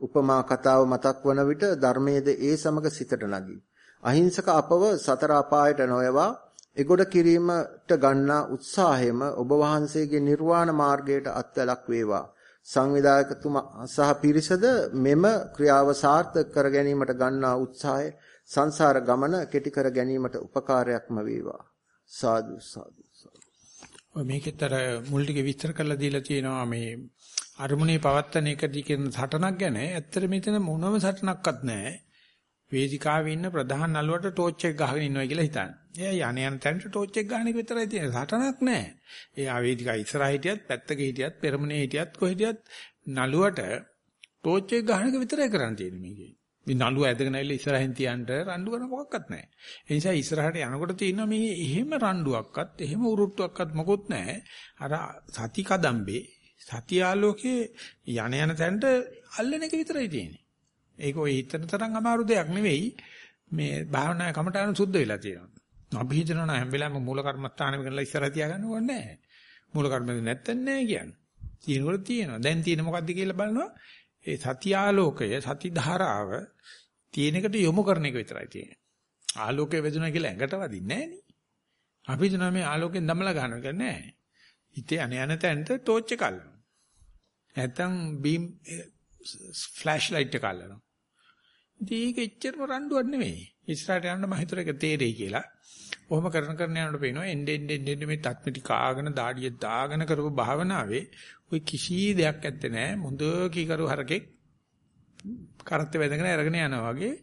උපමා කතාව මතක් වන විට ධර්මයේද ඒ සමග සිතට නගී. අහිංසක අපව සතර අපායට නොයවා එගොඩ කිරීමට ගන්නා උත්සාහයම ඔබ වහන්සේගේ නිර්වාණ මාර්ගයට අත්වලක් වේවා. සංවිධායකතුමා සහ පිරිසද මෙම ක්‍රියාව සාර්ථක කර ගැනීමට ගන්නා උත්සාහය සංසාර ගමන කෙටි කර ගැනීමට උපකාරයක්ම වේවා. සාදු සාදු සාදු. මේකෙතර මුල් ටික විස්තර කරලා දීලා තියෙනවා මේ අරමුණේ පවත්තන එකදී කියන සටනක් ගැන. ඇත්තට මෙතන මොනම සටනක්වත් නැහැ. වේදිකාවේ ඉන්න ප්‍රධාන නළුවට ටෝච් එක ගහගෙන ඉන්නවා කියලා හිතන්න. එයා යන යන තැනට ටෝච් එක ගහන එක විතරයි තියෙන්නේ. සටනක් නැහැ. එයා වේදිකා ඉස්සරහ හිටියත්, පැත්තක හිටියත්, පෙරමුණේ හිටියත්, කොහෙදියත් නළුවට ටෝච් එක ගහන එක විතරයි කරන්න තියෙන්නේ මේකේ. මේ නළුව ඇදගෙන ඇවිල්ලා ඉස්සරහින් තියන්න රණ්ඩු කරන මොකක්වත් නැහැ. ඒ නිසා ඉස්සරහට යනකොට තියෙනවා මේ එහෙම රණ්ඩුවක්වත්, එහෙම උරුට්ටුවක්වත් මොකොත් නැහැ. අර සති කදම්බේ, සති ආලෝකේ යන යන තැනට අල්ලන එක විතරයි තියෙන්නේ. ඒක ඔය හිතන තරම් අමාරු දෙයක් නෙවෙයි. මේ භාවනා කමටහන සුද්ධ වෙලා තියෙනවා. අපි හිතනවා හැම වෙලාවෙම මූල කර්මස්ථානෙම කරලා ඉස්සරහ තියාගන්න ඕනේ නැහැ. මූල කර්මෙද නැත්තන් නැහැ කියන්නේ. තියෙනකොට තියෙනවා. දැන් තියෙන මොකද්ද කියලා බලනවා. ඒ සති ආලෝකය, සති ධාරාව තියෙන එකට යොමු කරන එක විතරයි තියෙන්නේ. ආලෝකය වැදුනා කියලා ඇඟට වදින්නේ නැහැ අපි හිතනවා මේ ආලෝකයෙන් දමලා ගන්නවා කියලා නෑ. හිතේ අන යන තැනට ටෝච් එක අල්ලනවා. නැත්තම් බීම් ෆ්ලෑෂ් ලයිට් එක අල්ලනවා. ඉතින් ඒක එච්චරම රණ්ඩුවක් නෙමෙයි. ඉස්සරහට යන්න මම හිතුවා ඒක තේරෙයි කියලා. ඔහොම කරන කරන යනකොට පේනවා එන්න එන්න එන්න මේ තත්මිටි කාගෙන දාඩිය දාගෙන කරපු භාවනාවේ ওই කිසි දෙයක් ඇත්තේ නැහැ. මුඳ කීකරු හරකෙක් කරත් වැදගෙන අරගෙන යනවා වගේ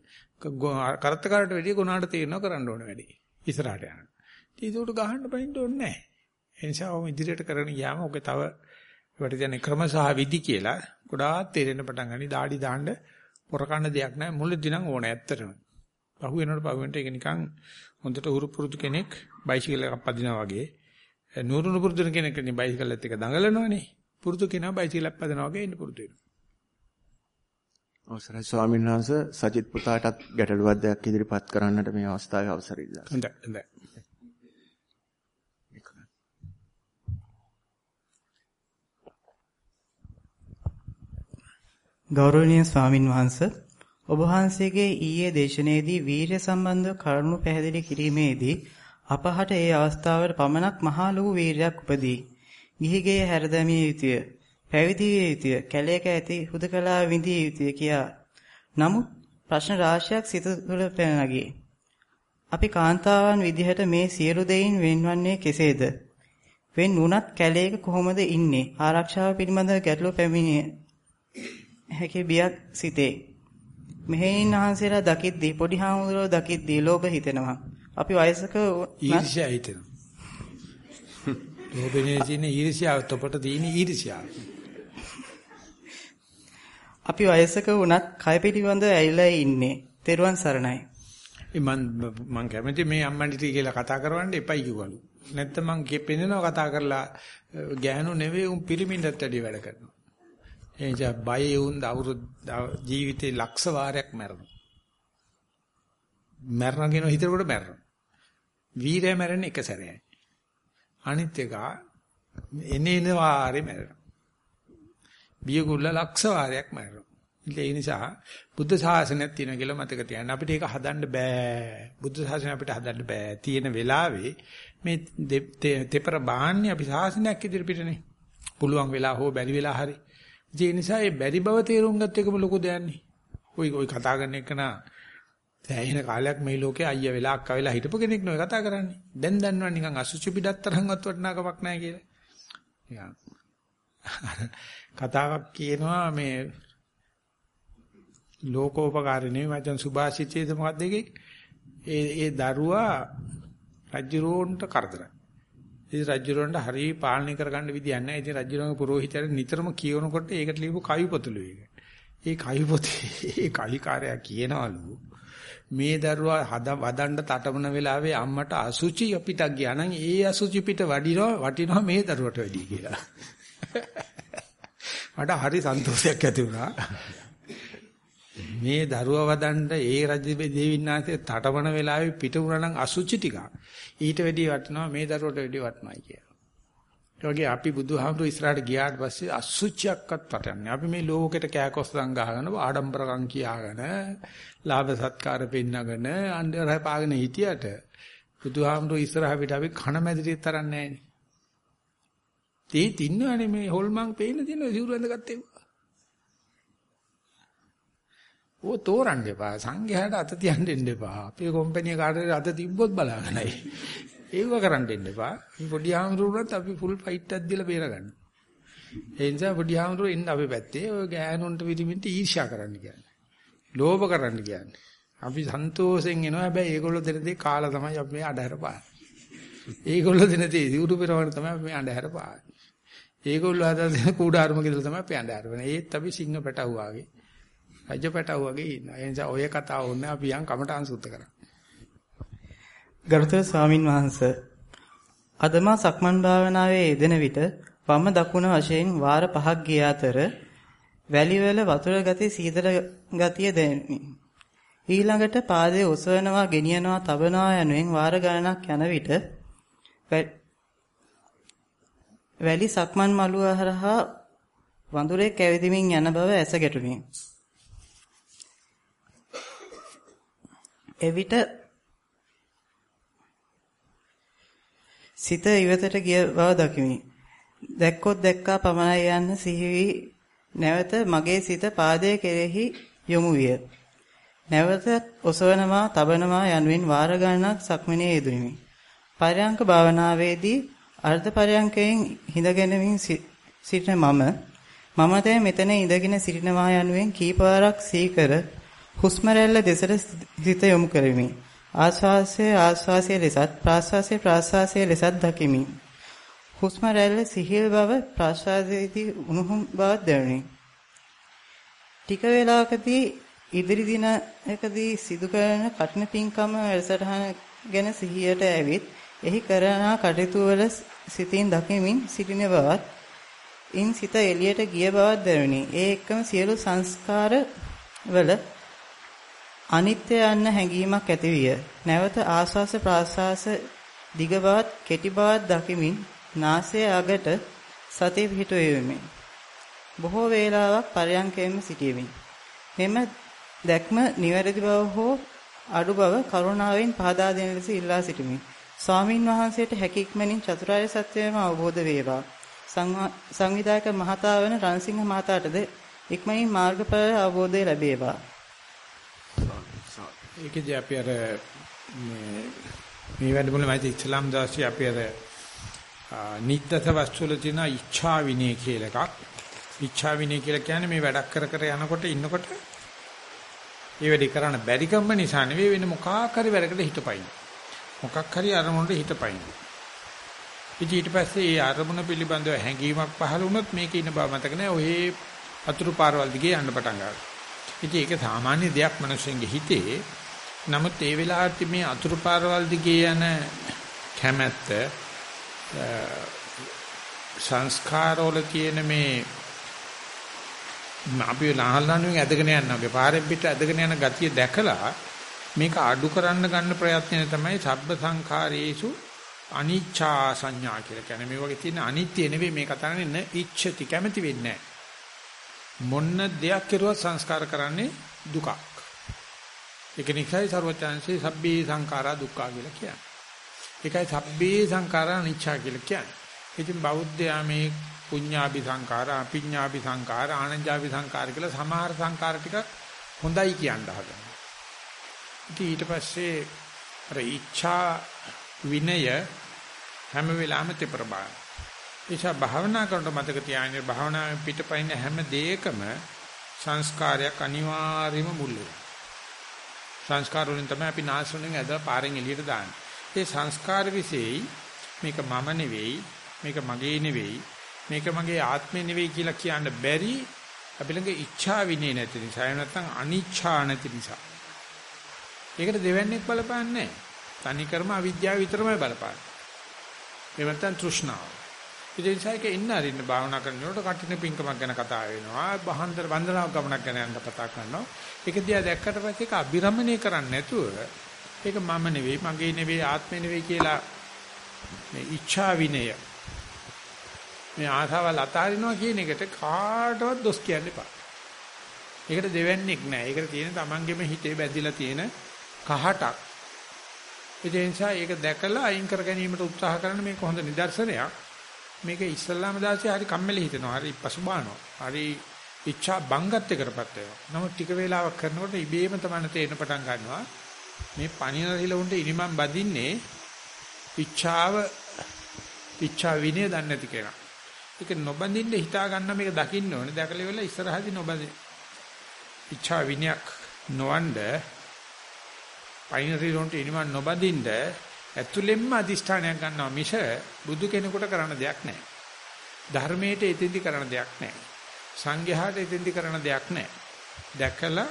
කරත් කරට වැඩිය ගුණාට තීරණය කරන්න ඕන වැඩි. ඉස්සරහට යන්න. ඉතින් ඒකට ගහන්න බයින්න ඕනේ නැහැ. ඒ නිසා ඔහොම ඉදිරියට කරගෙන ගියාම ඔක තව ඒවට කියන්නේ ක්‍රම සහ විදි කියලා ගොඩාක් තේරෙන්න පටන් ගනි. දාඩි දාන්න පොරකන්න දෙයක් නැහැ. මුලදී නම් ඕනේ ඇත්තටම. පහු වෙනකොට පහු වෙනට ඒක නිකන් හොඳට උරු පුරුදු කෙනෙක් බයිසිකල් එකක් පදිනා වගේ නూరుණු පුරුදු කෙනෙක් නේ බයිසිකල් එකත් එක දඟලනවනේ. පුරුදු කෙනා බයිසිකල් එකක් පදිනා වගේ ඉන්න පුරුදු වෙනවා. අවසරයි ස්වාමීන් වහන්සේ සජිත් පුතාටත් ගැටලුවක් දෙයක් ඉදිරිපත් කරන්නට මේ අවස්ථාවේ අවසර ඉල්ලා. හොඳයි ගෞරවනීය ස්වාමින් වහන්සේ ඔබ වහන්සේගේ ඊයේ දේශනාවේදී වීර්ය සම්බන්ධව කරුණු පැහැදිලි කිරීමේදී අපහට ඒ අවස්ථාවට පමණක් මහා ලොකු වීර්යයක් උපදී. ගිහිගේ හැරදැමිය යුතුය. පැවිදි විය යුතුය. කැලේක ඇති හුදකලා විඳිය යුතුය කියා. නමුත් ප්‍රශ්න රාශියක් සිත තුළ පැන නගී. අපි කාන්තාවන් විදිහට මේ සියලු දෙයින් වෙන්වන්නේ කෙසේද? වෙන් වුණත් කැලේක කොහොමද ඉන්නේ? ආරක්ෂාව පිළිබඳ ගැටලු පැමිණිය හැකි බියක් සිටේ. මෙහෙණින් වහන්සේලා දකිද්දී පොඩි හාමුදුරුවෝ දකිද්දී ලෝභ හිතෙනවා. අපි වයසක ඊර්ෂ්‍යා හිතෙනවා. ලෝභනේ තියෙන ඊර්ෂ්‍යාව තොපට තියෙන ඊර්ෂ්‍යාව. අපි වයසක වුණත් කය පිළිබඳ ඇවිල්ලා ඉන්නේ. තෙරුවන් සරණයි. මම මම කැමති මේ අම්මන්ටි කියලා කතා කරවන්න එපයි කිව්වලු. නැත්නම් මං පෙන්නනවා කතා කරලා ගෑනු නෙවෙයි උන් පිරිමින්ටත් වැඩි වැඩ කරනවා. ඒ නිසා බය වුන් අවුරුදු ජීවිතේ ලක්ෂ වාරයක් මැරෙනවා. මැරණ කියන හිතේකට මැරෙනවා. වීරය මැරෙන්නේ එක සැරේයි. අනිත් එක එනේන වාරේ මැරෙනවා. බියගුල්ල ලක්ෂ වාරයක් මැරෙනවා. ඒ නිසා බුද්ධ ශාසනයක් තියෙන කියලා මතක තියාගන්න. අපිට ඒක හදන්න බෑ. බුද්ධ ශාසනය අපිට හදන්න බෑ. තියෙන වෙලාවේ මේ තෙපර බාන්නේ අපි ශාසනයක් ඉදිරිපිටනේ. පුළුවන් වෙලා හෝ බැරි වෙලා හරි. ඒ නිසා මේ බැරි බව තේරුම් ගත්ත එකම ලොකු දෙයක්නේ. ඔයි ඔයි කතා කරන එක නා දැන් කාලයක් මේ ලෝකේ අයියා වෙලා අක්කා වෙලා හිටපු කෙනෙක් නෝ කතා කරන්නේ. දැන් දන්නවා නිකන් අසුචි පිටත් තරම්වත් වටිනාකමක් නැහැ කියලා. නිකන් කතාවක් කියනවා මේ ලෝකෝපකාරිනේ මචං සුභාසිතයේද මොකක්ද ඒකේ? ඒ ඒ දරුවා රජුරෝන්ට කරදරයි. ඉතින් රජුරවන්ට හරිය පාලනය කරගන්න විදියක් නැහැ. ඉතින් රජුරවන්ගේ පුරোহিතයන් නිතරම කියවනකොට ඒකට ලියපු කවි පොතලු ඒක. ඒ කවි පොතේ ඒ කවිකාරයා කියනවලු මේ දරුවා හද වදන්න තටමන වෙලාවේ අම්මට අසුචි පිටක් ගියා නම් ඒ අසුචි පිට වඩිනවා වටිනවා මේ දරුවට වැඩි කියලා. මට හරි සන්තෝෂයක් ඇති වුණා. මේ දරුවා වදන්න ඒ රජ දෙවින්නාසේ තටමන වෙලාවේ පිට වුණා නම් අසුචි ටික ඊට වැඩි වටිනවා මේ දරුවට වැඩි වටිනවායි කියලා. ඒ වගේ අපි බුදුහාමුදුරු ඉස්සරහට ගියාට පස්සේ අසුචියක්වත් වටන්නේ. අපි මේ ලෝකෙට කෑකොස්සම් ගහගෙන ආඩම්බරකම් කියාගෙන ලාභ සත්කාර පෙන්නගෙන අnder පාගෙන හිටියට බුදුහාමුදුරු ඉස්සරහ පිට අපි කන මැදිරිය තරන්නේ නැහැ. තේ තින්නවනේ මේ හොල්මන් පේන්න තියෙන සිවුරු ඇඳගත්තේ. ඕ තෝරන්න එපා. සංඝයාට අත තියන්න දෙන්න එපා. අපේ කම්පැනි කාටද අත තිබ්බොත් බලාගෙනයි. ඒව කරන්න දෙන්න එපා. මේ පොඩි ආමරුණත් අපි ෆුල් ෆයිට් එකක් දීලා බේරගන්න. ඒ නිසා පොඩි ආමරුව ඉන්න අපේ පැත්තේ ඔය ගෑනුන්ට විදිමින්ට ඊර්ෂ්‍යා කරන්න කියන්නේ. ලෝභ කරන්න කියන්නේ. අපි සන්තෝෂෙන් එනවා. හැබැයි ඒගොල්ලෝ දෙන දේ කාලා තමයි අපි මේ අඩහැර පාන්නේ. ඒගොල්ලෝ දෙන දේ දියුරු පෙරවන තමයි අපි මේ අඩහැර පාන්නේ. ඒගොල්ලෝ හදන කූඩාරම කියලා තමයි අපි අඩහැර වෙන්නේ. ඒත් අපි සිංහ පැටවුවාගේ රජ පැටව වගේ ඉන්නවා. ඒ නිසා ඔය කතාව ඕනේ අපි යන් කමටහන් සුද්ධ කරා. ගරුතර ස්වාමින් වහන්සේ අද මා සක්මන් භාවනාවේ යෙදෙන විට වම දකුණ වශයෙන් වාර පහක් ගිය අතර වැලිවල වතුර ගතිය සීතල ගතිය දැනේ. ඊළඟට පාදයේ ඔසවනවා, ගෙනියනවා, තබනවා යනුවෙන් වාර ගණනක් යන විට වැලි සක්මන් මළුව හරහා වඳුරේ කැවිදිමින් යන බව ඇස ගැටුණි. එවිට සිත ඉවතට ගිය බව දකිමි. දැක්කොත් දැක්කා පමණයි යන්න සිහි වී නැවත මගේ සිත පාදයේ කෙරෙහි යොමු විය. නැවත ඔසවනවා, තබනවා යනුවෙන් වාර ගණනක් සක්මනේ යෙදුණෙමි. පරයන්ක භාවනාවේදී අර්ධ පරයන්කයෙන් හිඳගෙනමින් සිටින මම මම දැන් මෙතන ඉඳගෙන සිටිනවා යනුවෙන් කීපාරක් සීකර හුස්ම රැල්ල දෙසට හිත යොමු කරමි. ආශ්වාසය ආශ්වාසය ලෙසත් ප්‍රාශ්වාසය ප්‍රාශ්වාසය ලෙසත් දකිමි. හුස්ම රැල්ල සිහිල් බව ප්‍රාශ්වාසයේදී උණුහුම් බවක් දැනුනි. ටික වේලාවකදී ඉදිරි දිනකදී සිදු කරන කඨින පින්කම වැඩසටහන ගැන සිහියට ඇවිත් එහි කරන කටයුතු වල සිතින් දකිමින් සිටින බවත් ඉන් සිත එළියට ගිය බවක් දැනුනි. ඒ එක්කම සියලු සංස්කාර වල අනිත්‍ය යන්න හැඟීමක් ඇති විය. නැවත ආස්වාස ප්‍රාස්වාස දිග බවත් කෙටි බවත් දකිමින් නාසය අගට සතිය පිහිටුවෙමි. බොහෝ වේලාවක් පරයන්කෙම සිටියෙමි. මෙම දැක්ම නිවැරදි බව හෝ අඩු බව කරුණාවෙන් පහදා දෙන ලෙස ඉල්ලා සිටිමි. ස්වාමින් වහන්සේට හැකියක්මනින් චතුරාර්ය සත්‍යයම අවබෝධ වේවා. සංවිධායක මහතා වන රන්සිංහ මහතාටද ඉක්මනින් මාර්ගඵල අවබෝධය ලැබේවා. ඒකදී අපි අර මේ මේ වැඩමුළුවේ මයිත් ඉස්ලාම් දාසි අපි අර නිත්‍යත වස්තු වල තියෙන ඉච්ඡා විනය කියලා එකක්. ඉච්ඡා විනය කියලා කියන්නේ මේ වැඩක් කර කර යනකොට ඉන්නකොට ඒ වැඩේ කරන්න බැරි කම නිසා නෙවෙයි වෙන මොකක් හරි වැඩකට හිතපයින්. මොකක් හරි අරමුණට හිතපයින්. ඉතින් ඊට පස්සේ ඒ අරමුණ පිළිබඳව හැඟීමක් පහළ වුණොත් මේකේ ඉන්න බව මතක නැහැ. ඔහේ අතුරු පාරවල් දිගේ යන්න පටන් ගන්නවා. ඉතින් ඒක සාමාන්‍ය දෙයක් මිනිස්සුන්ගේ හිතේ. නමුත් ඒ වෙලාවට මේ අතුරු පාරවල් දිගේ යන කැමැත්ත සංස්කාරවල තියෙන මේ අපි ලහල්ලානුවෙන් ඇදගෙන යනවා වගේ පාරෙන් පිට ඇදගෙන යන ගතිය දැකලා මේක අඩු කරන්න ගන්න ප්‍රයත්නය තමයි සබ්බ සංඛාරේසු අනිච්චා සංඥා කියලා කියන්නේ. මේ වගේ තියෙන අනිත්‍ය නෙවෙයි මේ කතාවේ න ඉච්ඡති කැමති වෙන්නේ මොන්න දෙයක් කෙරුවා සංස්කාර කරන්නේ දුකක්. ඒක නිසායි ਸਰවචාන්සේ සබ්බේ සංඛාරා දුක්ඛා කියලා කියන්නේ ඒකයි සබ්බේ සංඛාරා අනිච්චා කියලා කියන්නේ ඉතින් බෞද්ධයා මේ පුඤ්ඤාභි සංඛාර, අපිඤ්ඤාභි සංඛාර, ආනන්ජාභි සංඛාර කියලා සමහර සංඛාර ටිකක් හොඳයි කියන්න හදනවා. ඉතින් ඊට පස්සේ අර ඉච්ඡා විනය හැම වෙලාවෙම තිපරබා. ඒසා භාවනා කරනකොට මතක තියාගන්න භාවනාවෙන් පිටපයින් හැම දෙයකම සංස්කාරයක් අනිවාර්යයෙන්ම මුල් වෙනවා. සංස්කාර වලින් තමයි අපි නාසයෙන් ඇදලා පාරෙන් එළියට දාන්නේ. ඒ සංස්කාර વિશેයි මේක මම නෙවෙයි මේක මගේ නෙවෙයි මේක මගේ ආත්මේ නෙවෙයි කියලා කියන්න බැරි අපි ළඟ ඉච්ඡා විනේ නැති නිසා එහෙම නැත්නම් අනිච්ඡා නැති නිසා. ඒකට දෙවන්නේක් බලපාන්නේ නැහැ. තනි කර්ම අවිද්‍යාව විතරමයි බලපාන්නේ. ඒ නැත්නම් තෘෂ්ණාව. ඉතින් සයික ඉන්න අරින්න භාවනා කරනකොට කටින පිංකමක් ගැන කතා වෙනවා. බහන්තර වන්දනාවක් ගමනක් ගැන යන්න කතා කරනවා. ඒක දිහා දැක්කට පස්සේ ඒක අභිරමණය කරන්නේ නැතුව ඒක මම නෙවෙයි, මගේ නෙවෙයි, ආත්මේ නෙවෙයි කියලා මේ ඉච්ඡා විනය මේ ආසාවල් අතාරිනවා කියන එකට කාටවත් දොස් කියන්න එපා. ඒකට දෙවන්නේක් නැහැ. ඒකට තියෙන තමන්ගේම හිතේ බැඳිලා තියෙන කහටක්. ඒ නිසා ඒක දැකලා අයින් කර ගැනීමට උත්සාහ කරන මේක හොඳ නිදර්ශනයක්. මේක ඉස්ලාම දාසිය හරි කම්මැලි හිතෙනවා. හරි පසුබානවා. හරි ඉච්ඡා බංගත් එකටපත් වෙනවා. නමුත් ටික වේලාවක් කරනකොට ඉබේම තමයි තේරෙන පටන් ගන්නවා. මේ පණින රිලවුන්ට ඉනිමන් බදින්නේ ඉච්ඡාව ඉච්ඡා විනය දන්නේ නැති කෙනා. ඒක නොබඳින්න හිතා ගන්න මේක දකින්න ඕනේ. දැකලා ඉවරලා ඉස්සරහදී නොබඳින්න. ඉච්ඡා විනයක් නොවන්ඩ පයින්රි රොන්ට ඉනිමන් නොබඳින්න ඇතුළෙන්ම අදිෂ්ඨානයක් ගන්නවා මිස බුදු කෙනෙකුට කරන්න දෙයක් නැහැ. ධර්මයට එතෙන්දි කරන්න දෙයක් නැහැ. සංඝයාට එතෙන්දි කරන්න දෙයක් නැහැ. දැකලා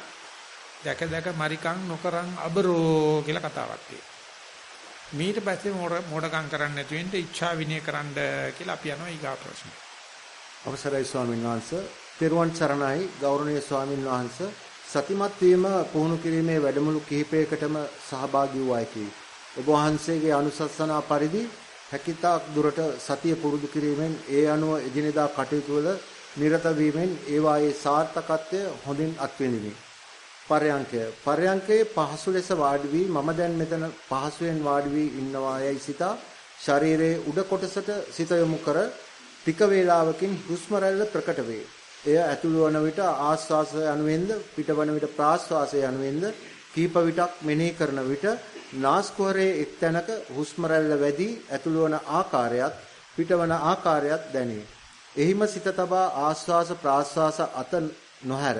දැක දැක මරිකම් නොකරන් අබරෝ කියලා කතාවක් තියෙනවා. ඊට පස්සේ මොඩකම් කරන්න නැති වෙන්න ඉච්ඡා විනය කරන්න කියලා අපි යනවා ඊගා ප්‍රශ්න. අවසරයි ස්වාමීන් වහන්සේ. පෙරුවන් සරණයි ගෞරවනීය ස්වාමීන් වහන්සේ. සතිමත් වීම පුහුණු කිරීමේ වැඩමුළු කිහිපයකටම සහභාගී වූ අයකි. ඔබ වහන්සේගේ අනුශාසනා පරිදි හැකිතාක් දුරට සතිය පුරුදු කිරීමෙන් ඒ අනුව එදිනෙදා කටයුතු වල නිරත වීමෙන් ඒවායේ සාර්ථකත්වය හොඳින් අත්විඳිමි. පරයන්කය පරයන්කේ පහසු ලෙස වාඩි වී මම දැන් මෙතන පහසුවෙන් වාඩි වී ඉන්නවා යයි සිතා ශරීරයේ උඩ කොටසට සිත යොමු කර ටික වේලාවකින් හුස්ම රැල්ල ප්‍රකට වේ. එය ඇතුළු වන විට ආශ්වාසය යනුවෙන්ද පිටවන විට ප්‍රාශ්වාසය යනුවෙන්ද කීප විටක් මෙනෙහි කරන විට නාස්කුහරයේ එක් තැනක හුස්ම රැල්ල වැඩි ඇතුළු වන ආකාරයත් පිටවන ආකාරයත් දැනේ. එහිම සිත තබා ආශ්වාස ප්‍රාශ්වාස අත නොහැර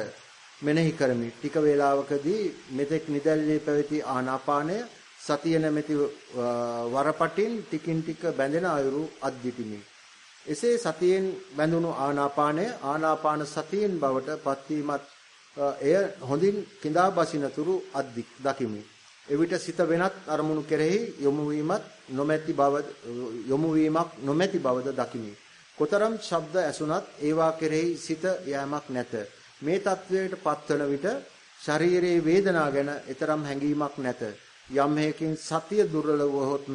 මෙනෙහි කරමි. ටික වේලාවකදී මෙතෙක් නිදැල්ලේ පැවති ආනාපානය සතිය නැමැති වරපටින් ටිකින් ටික බැඳෙන අයුරු අද්දිටිමි. එසේ සතියෙන් බැඳුණු ආනාපානය ආනාපාන සතියෙන් බවට පත්වීමත් එය හොඳින් කිඳා බසිනතුරු අද්දි දකිමි. එවිට සිත වෙනත් අරමුණු කෙරෙහි යොමු වීමත් නොමැති බව යොමු වීමක් නොමැති බවද දකිමි. කොතරම් ශබ්ද ඇසුණත් ඒවා කෙරෙහි සිත යෑමක් නැත. මේ தത്വයට පත්වන විට ශරීරයේ වේදනා ගැන ඊතරම් හැඟීමක් නැත. යම් හේකින් සතිය දුර්වල වහොත්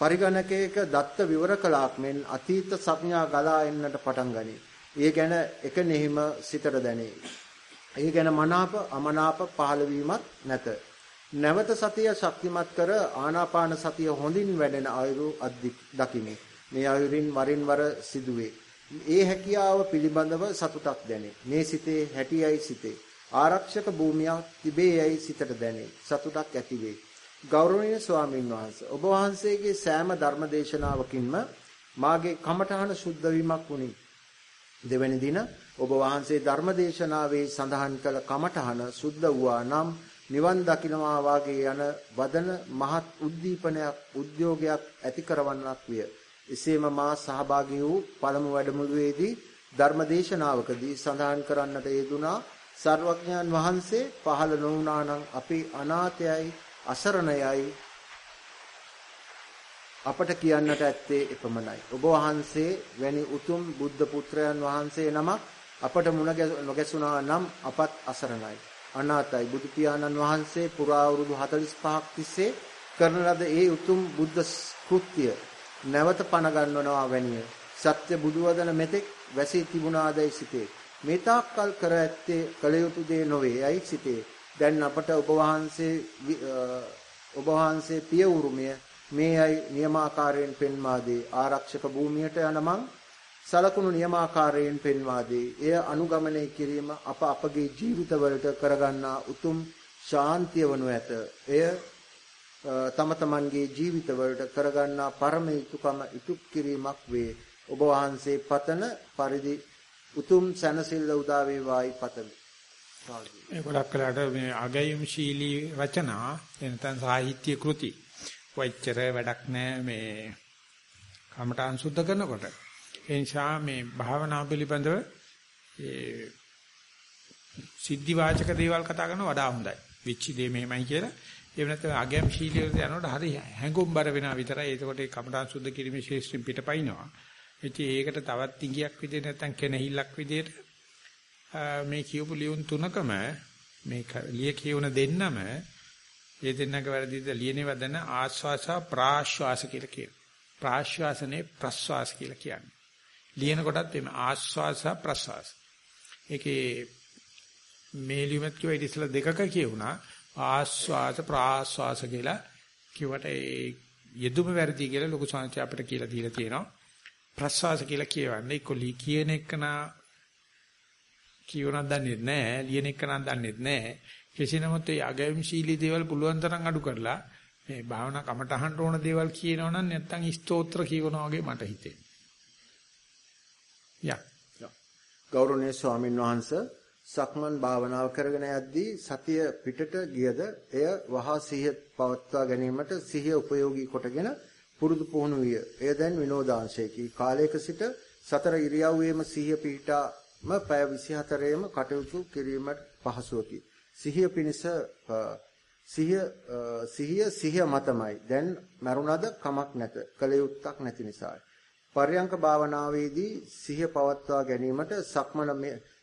පරිගණකයක දත්ත විවර කලාක් මෙන් අතීත සංඥා ගලා එන්නට පටන් ගනී. ඒ ගැන එක නෙහිම සිතට දැනේ. ඒ ගැන මනාප අමනාප පහළ වීමත් නැත. නැවත සතිය ශක්තිමත් කර ආනාපාන සතිය හොඳින් වැඩෙන අයුරු දකිමි. මේ අයුරින් වරින් වර සිදුවේ. ඒ හැකියාව පිළිබඳව සතුටක් දැනේ. මේ සිතේ හැටියයි සිතේ. ආරක්ෂක භූමියක් තිබේ යයි සිතට දැනේ. සතුටක් ඇති වේ. ගෞරවනීය ස්වාමින් වහන්සේ ඔබ වහන්සේගේ සෑම ධර්මදේශනාවකින්ම මාගේ කමඨහන සුද්ධ වීමක් වුණි. දෙවැනි දින ඔබ වහන්සේ ධර්මදේශනාවේ සඳහන් කළ කමඨහන සුද්ධ වූවා නම් නිවන් දකින්නවා වාගේ යන වදන මහත් උද්දීපනයක් උද්‍යෝගයක් ඇති කරවන්නක් විය. එසේම මා සහභාගී වූ පළමු වැඩමුළුවේදී ධර්මදේශනාවකදී සඳහන් කරන්නට යෙදුනා සර්වඥාන් වහන්සේ පහළ නොවුනා නම් අපි අනාථයයි අසරණයයි අපට කියන්නට ඇත්තේ එපමණයි. ඔබ වහන්සේ වැනි උතුම් බුද්ධ පුත්‍රයන් වහන්සේ නමක් අපට මුණ නොගැසුණා නම් අපත් අසරණයි. අනාතයි බුදු පියාණන් වහන්සේ පුරා අවුරුදු 45ක් තිස්සේ කරන ලද ඒ උතුම් බුද්ධ කෘත්‍ය නැවත පණ ගන්වනවා වැනිය. සත්‍ය බුදුවදන මෙතෙක් වැසී තිබුණාදයි සිතේ. මේ තාක්කල් කර ඇත්තේ කල යුතු දේ නොවේ. යයි සිතේ. දැන් අපට ඔබ වහන්සේ ඔබ වහන්සේ පිය උරුමය මේයි නියමාකාරයෙන් පෙන්වා දේ ආරක්ෂක භූමියට යන මං සලකුණු නියමාකාරයෙන් පෙන්වා දේ. එය අනුගමනය කිරීම අප අපගේ ජීවිතවලට කරගන්නා උතුම් ශාන්තිය වනු ඇත. එය තම තමන්ගේ ජීවිතවලට කරගන්නා පරම යුතුයකම ඉටු කිරීමක් වේ. ඔබ වහන්සේ පතන පරිදි උතුම් සැනසෙල්ල උදා වේවායි පතමි. ඒ ගොඩක් කලකට මේ අගයම්ශීලී රචනා එනතන් සාහිත්‍ය කෘති. වෛච්චර වැඩක් නැහැ මේ කමඨාන් සුද්ධ කරනකොට. ඒ නිසා මේ භාවනා පිළිබඳව ඒ සිද්ධි වාචක දේවල් කතා කරන වඩා හොඳයි. විච්චි දේ මෙහෙමයි කියලා. එහෙම නැත්නම් අගයම්ශීලීව යනකොට හරි හැඟුම්බර වෙනවා විතරයි. ඒකට ඒ කමඨාන් සුද්ධ කිරීමේ ශේෂ්ත්‍රින් පිටපයින්නවා. ඉතින් ඒකට තවත් ඉඟියක් විදිහට නැත්නම් කෙනහිල්ලක් විදිහට මේ කියපු ලියුම් තුනකම මේ ලිය කියවන දෙන්නම ඒ දෙන්නක වැරදිද ලියනේ වදන ආස්වාස ප්‍රාශ්වාස කියලා කියනවා. ප්‍රාශ්වාසනේ ප්‍රස්වාස කියලා කියන්නේ. ලියන කොටත් එimhe ආස්වාස ප්‍රස්වාස. ඒකේ මේ ලියුමත් කියව ඉතිසලා දෙකක කියුණා ආස්වාස ප්‍රාශ්වාස කියලා කිව්වට ඒ යෙදුම වැරදි කියලා ලොකු සංහචය අපිට කියලා දීලා තියෙනවා. ප්‍රස්වාස කියලා කියවන්නේ කොලි කියන එකනා කියවනක් දන්නේ නැහැ, ලියන එක නම් දන්නේ නැහැ. කෙසේ නමුත් ඒ අගයම්ශීලී දේවල් පුළුවන් තරම් අඩු කරලා මේ භාවනා කමටහන්න ඕන දේවල් කියනවා නම් නැත්තම් ස්තෝත්‍ර කියවනවා වගේ මට හිතෙනවා. යා. ගෞරවනීය ස්වාමින් වහන්සේ සක්මන් භාවනාව කරගෙන යද්දී සතිය පිටට ගියද එය වහා සිහිය පවත්වා ගැනීමට සිහිය උපයෝගී කොටගෙන පුරුදු පුහුණු විය. එය දැන් විනෝදාංශයකි. කාලයක සිට සතර ඉරියව්වේම සිහිය පිහිටාම පැය 24ෙම කටයුතු කිරීමට පහසුවකි. සිහිය පිණිස සිහිය සිහිය සිහිය මතමයි. දැන් මරුණද කමක් නැත. කලයුත්තක් නැති නිසායි. පර්යංක භාවනාවේදී සිහිය පවත්වා ගැනීමට සක්මන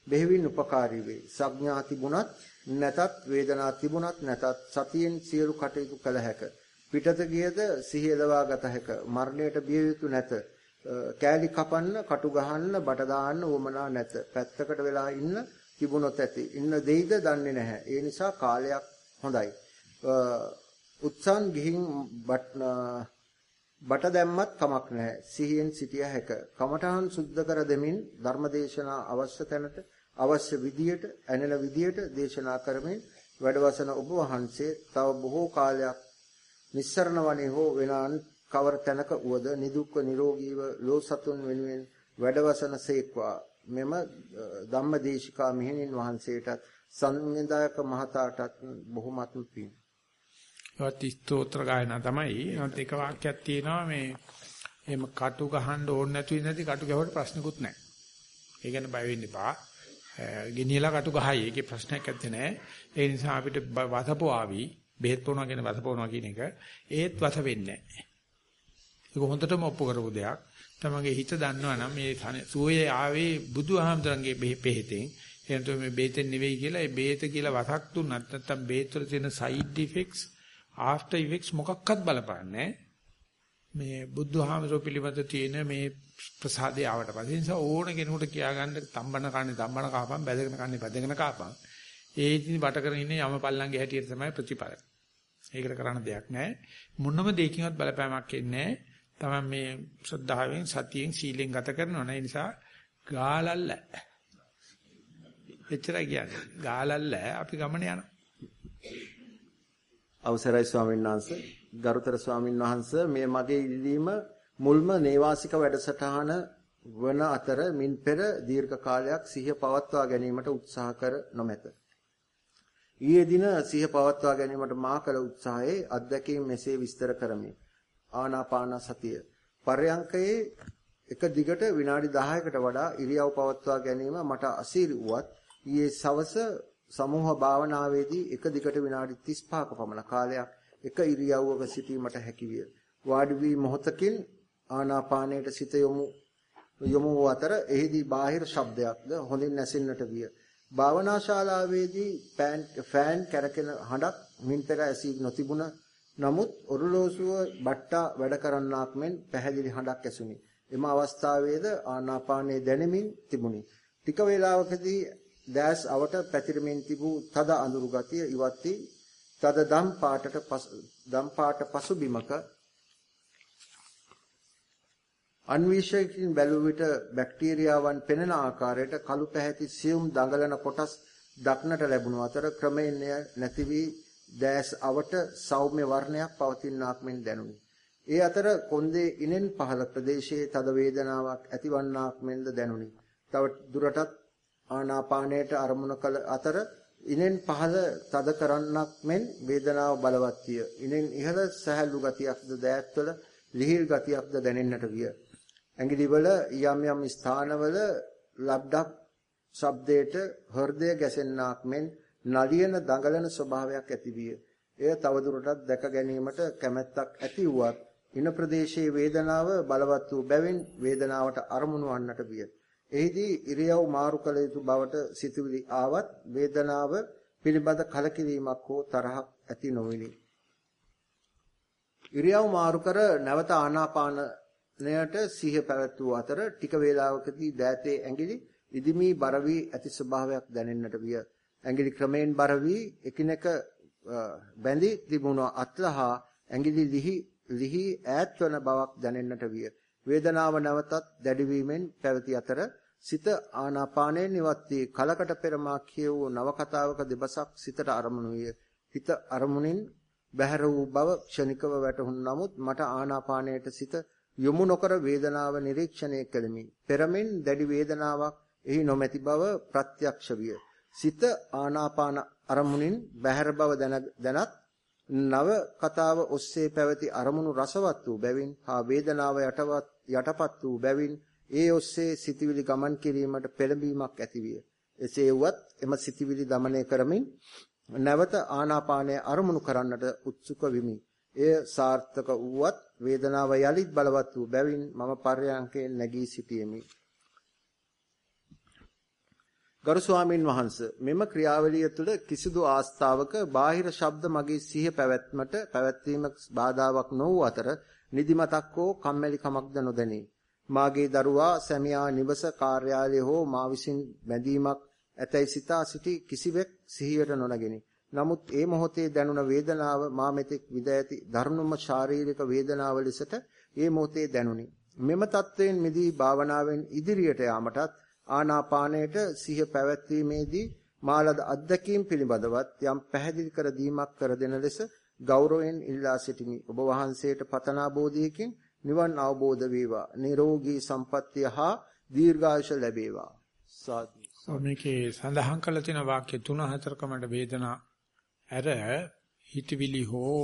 බෙහෙවින් උපකාරී වේ. සඥා තිබුණත් නැතත් වේදනා තිබුණත් නැතත් සතියෙන් සියලු කටයුතු කළ හැක. පිටත ගියද සිහිය ලවා ගත හැක. මරණයට බිය යුතු නැත. කෑලි කපන්න, කටු ගහන්න, බට දාන්න උවමනා නැත. පැත්තකට වෙලා ඉන්න තිබුණොත් ඇති. ඉන්න දෙයිද දන්නේ නැහැ. ඒ නිසා කාලයක් හොඳයි. උත්සන් ගිහින් බට දැම්මත් කමක් නැහැ. සිහියෙන් සිටිය හැක. කමඨහන් සුද්ධ කර දෙමින් ධර්මදේශනා අවශ්‍ය තැනට අවශ්‍ය විදියට ඇනෙන විදියට දේශනා කරමින් වැඩවසන ඔබ වහන්සේ තව බොහෝ කාලයක් නිස්සරණ වනේ හෝ වෙනාන් කවර තැනක උවද නිදුක්ව නිරෝගීව ලෝ සතුන් වෙනුවෙන් වැඩවසන සේක්වා මෙම ධම්මදේශිකා මෙහෙණින් වහන්සේටත් සංවිධායක මහතාටත් බොහොමත්ම පිං. ඒවත් ස්තෝත්‍ර ගායනා තමයි. ඒත් එක වාක්‍යයක් තියෙනවා මේ එහෙම කටු ගහන්න ඕනේ නැතු ඉඳි කටු ගැහුවට ප්‍රශ්නකුත් නැහැ. ඒ ගැන බය වෙන්න එපා. ගෙනියලා කටු ගහයි. ඒකේ ප්‍රශ්නයක් නැත්තේ නෑ. ඒ නිසා අපිට වතපෝ ආවි බෙහෙත් පොනවා කියන වතපෝනවා කියන එක ඒත් වත වෙන්නේ නැහැ. ඒක හොඳටම ඔප්පු කරපු දෙයක්. තමගේ හිත දන්නවනම් මේ සුවයේ ආවේ බුදුහාමුදුරන්ගේ බෙහෙතෙන් එහෙනම් මේ බේතෙන් නෙවෙයි කියලා ඒ බේත කියලා වතක් දුන්නත් නැත්තම් බේත වල තියෙන සයිඩ් ඉෆෙක්ට්ස් ආෆ්ටර් ඉෆෙක්ට්ස් මොකක්වත් බලපාන්නේ මේ බුදුහාමසෝ පිළිබඳ තියෙන මේ ප්‍රසාදේ ආවට පස්සේ නිසා ඕන කෙනෙකුට කියාගන්න තම්බන කන්නේ තම්බන කාපම් බැදගෙන කන්නේ බැදගෙන කාපම් ඒ ඉතින් වට කරගෙන ඉන්නේ යම පල්ලංගේ හැටියට තමයි ප්‍රතිපල. ඒකට කරන්න දෙයක් නැහැ. මොනම දෙයකින්වත් බලපෑමක් එන්නේ නැහැ. තමයි මේ ශ්‍රද්ධාවෙන් සතියෙන් සීලෙන් ගත කරනවා නේ නිසා ගාලල්ල එච්චරයි කියන්නේ. ගාලල්ල අපි ගමන යනවා. අවසරයි ස්වාමීන් වහන්සේ ගරුතර ස්වාමීන් වහන්සේ මේ මගේ ඉල්ලීම මුල්ම නේවාසික වැඩසටහන වන අතර මින් පෙර දීර්ඝ කාලයක් සිහිය පවත්වා ගැනීමට උත්සාහ කර නොමැත. ඊයේ දින සිහිය පවත්වා ගැනීමට මා කළ උත්සාහයේ අත්දැකීම් මෙසේ විස්තර කරමි. ආනාපාන සතිය. පරයන්කයේ එක දිගට විනාඩි 10කට වඩා ඉරියව් පවත්වා ගැනීම මට අසීරු වුවත් ඊයේ සවස සමූහ භාවනාවේදී එක දිගට විනාඩි 35ක පමණ කාලයක් එක ඉරියව්වක සිටීමට හැකි විය. වාඩි වී මොහොතකින් ආනාපානයට සිත යොමු යොමු අතර එහිදී බාහිර ශබ්දයක්ද හොඳින් නැසෙන්නට විය. භාවනා ශාලාවේදී ෆෑන් කැරකෙන හඬක් මින් පෙර ඇසී නොතිබුණ නමුත් ඔරලෝසුව බට්ටා වැඩ කරන්නාක් මෙන් පැහැදිලි හඬක් ඇසුණි. එම අවස්ථාවේද ආනාපානයේ දැනෙමින් තිබුණි. ටික වේලාවකදී දැස් අවට පැතිරෙමින් තිබූ තද අඳුරු ගතිය ඉවත් වී තද දම් පාටට දම් පාට පසුබිමක අන්වීක්ෂකකින් බැලුව විට බැක්ටීරියාවන් පෙනෙන ආකාරයට කළු පැහැති සියුම් දඟලන කොටස් දක්නට ලැබුණු අතර ක්‍රමයෙන් නැති වී දැස් අවට සෞම්‍ය වර්ණයක් පවතිනාක් මෙන් දැනුනි. ඒ අතර කොන්දේ ඉනෙන් පහළ ප්‍රදේශයේ තද වේදනාවක් ඇතිවන්නාක් මෙන්ද දැනුනි. තව දුරටත් ආනාපානයට අරමුණ කළ අතර ඉනෙන් පහළ තද කරන්නක් මෙන් වේදනාව බලවත් විය. ඉනෙන් ඉහළ සහැල්ලු ගතියක්ද දෑත්වල ලිහිල් ගතියක්ද දැනෙන්නට විය. ඇඟිලිවල යම් යම් ස්ථානවල ලබ්ඩක් ශබ්දයට හෘදය ගැසෙන්නාක් මෙන් නලියන දඟලන ස්වභාවයක් ඇති විය. එය තවදුරටත් දැක ගැනීමට කැමැත්තක් ඇති වුවත් ඉන ප්‍රදේශයේ වේදනාව බලවත් වූ බැවින් වේදනාවට අරමුණු වන්නට විය. එහිදී ඉරියව් මාරු කළ යුතු බවට සිතුවිලි ආවත් වේදනාව පිළිබඳ කලකිරීමක් හෝ තරහක් ඇති නොවිනි. ඉරියව් මාරු කර නැවත ආනාපානයට සිහිය පැවැත්වූ අතර ටික වේලාවකදී දෑතේ ඇඟිලි ඉදිමී බර වී ඇති ස්වභාවයක් දැනෙන්නට විය. ඇඟිලි ක්‍රමයෙන් බර වී එකිනෙක බැඳී තිබුණු අත්ලහා ඇඟිලි ලිහි ලිහි ඈත් වන බවක් දැනෙන්නට විය. වේදනාව නැවතත් දැඩි වීමෙන් පැවති අතර සිත ආනාපානයෙන් ඉවත් වී කලකට පෙර මා කියවූ නවකතාවක දෙබසක් සිතට අරමුණු විය. හිත අරමුණින් බැහැර වූ බව ක්ෂණිකව වැටහුණු නමුත් මට ආනාපානයට සිත යොමු නොකර වේදනාව නිරීක්ෂණය කෙලිමි. පෙරමෙන් දැඩි වේදනාවක් එහි නොමැති බව ප්‍රත්‍යක්ෂ විය. සිත ආනාපාන අරමුණින් බැහැර බව දැනත් නව කතාව ඔස්සේ පැවති අරමුණු රසවත් වූ බැවින් හා වේදනාව යටවත් යටපත් වූ බැවින් ඒ ඔස්සේ සිතවිලි ගමන් කිරීමට පෙළඹීමක් ඇතිවිය. එසේ වුවත් එම සිතවිලි দমনය කරමින් නැවත ආනාපානය අරමුණු කරන්නට උත්සුක වෙමි. එය සාර්ථක වුවත් වේදනාව යලිත් බලවත් වූ බැවින් මම පර්යංකේ නැගී සිටියෙමි. ගරු ස්වාමින් වහන්සේ මෙම ක්‍රියාවලිය තුළ කිසිදු ආස්ථාවක බාහිර ශබ්ද මගේ සිහිය පැවැත්මට පැවැත්වීමක් බාධාවක් නොවූ අතර නිදිමතක් හෝ කම්මැලිකමක්ද නොදැනේ. මාගේ දරුවා සැමියා නිවස කාර්යාලය හෝ මා විසින් බැඳීමක් ඇතැයි සිතා සිටි කිසිවෙක් සිහියට නොනගිනි. නමුත් ඒ මොහොතේ දැනුණ වේදනාව මා මෙතෙක් විඳ ඇති ධර්මම ශාරීරික වේදනාව ලෙසට ඒ මොහොතේ දැනුනි. මෙම தත්වයෙන් මිදී භාවනාවෙන් ඉදිරියට යාමටත් ආනාපානයට සිහිය පැවැත්වීමේදී මාලද අත්දැකීම් පිළිබඳවත් යම් පැහැදිලි කර දීමක් කර දෙන ලෙස ගෞරවයෙන් ඉල්ලා සිටිමි. ඔබ වහන්සේට පතනා බෝධියකින් නිවන් අවබෝධ වේවා. නිරෝගී සම්පන්නිය හා දීර්ඝායුෂ ලැබේවා. සාදු. මේකේ සඳහන් කළ තියෙන වාක්‍ය තුන හතරකමඩ වේදනා ඇර හිතවිලි හෝ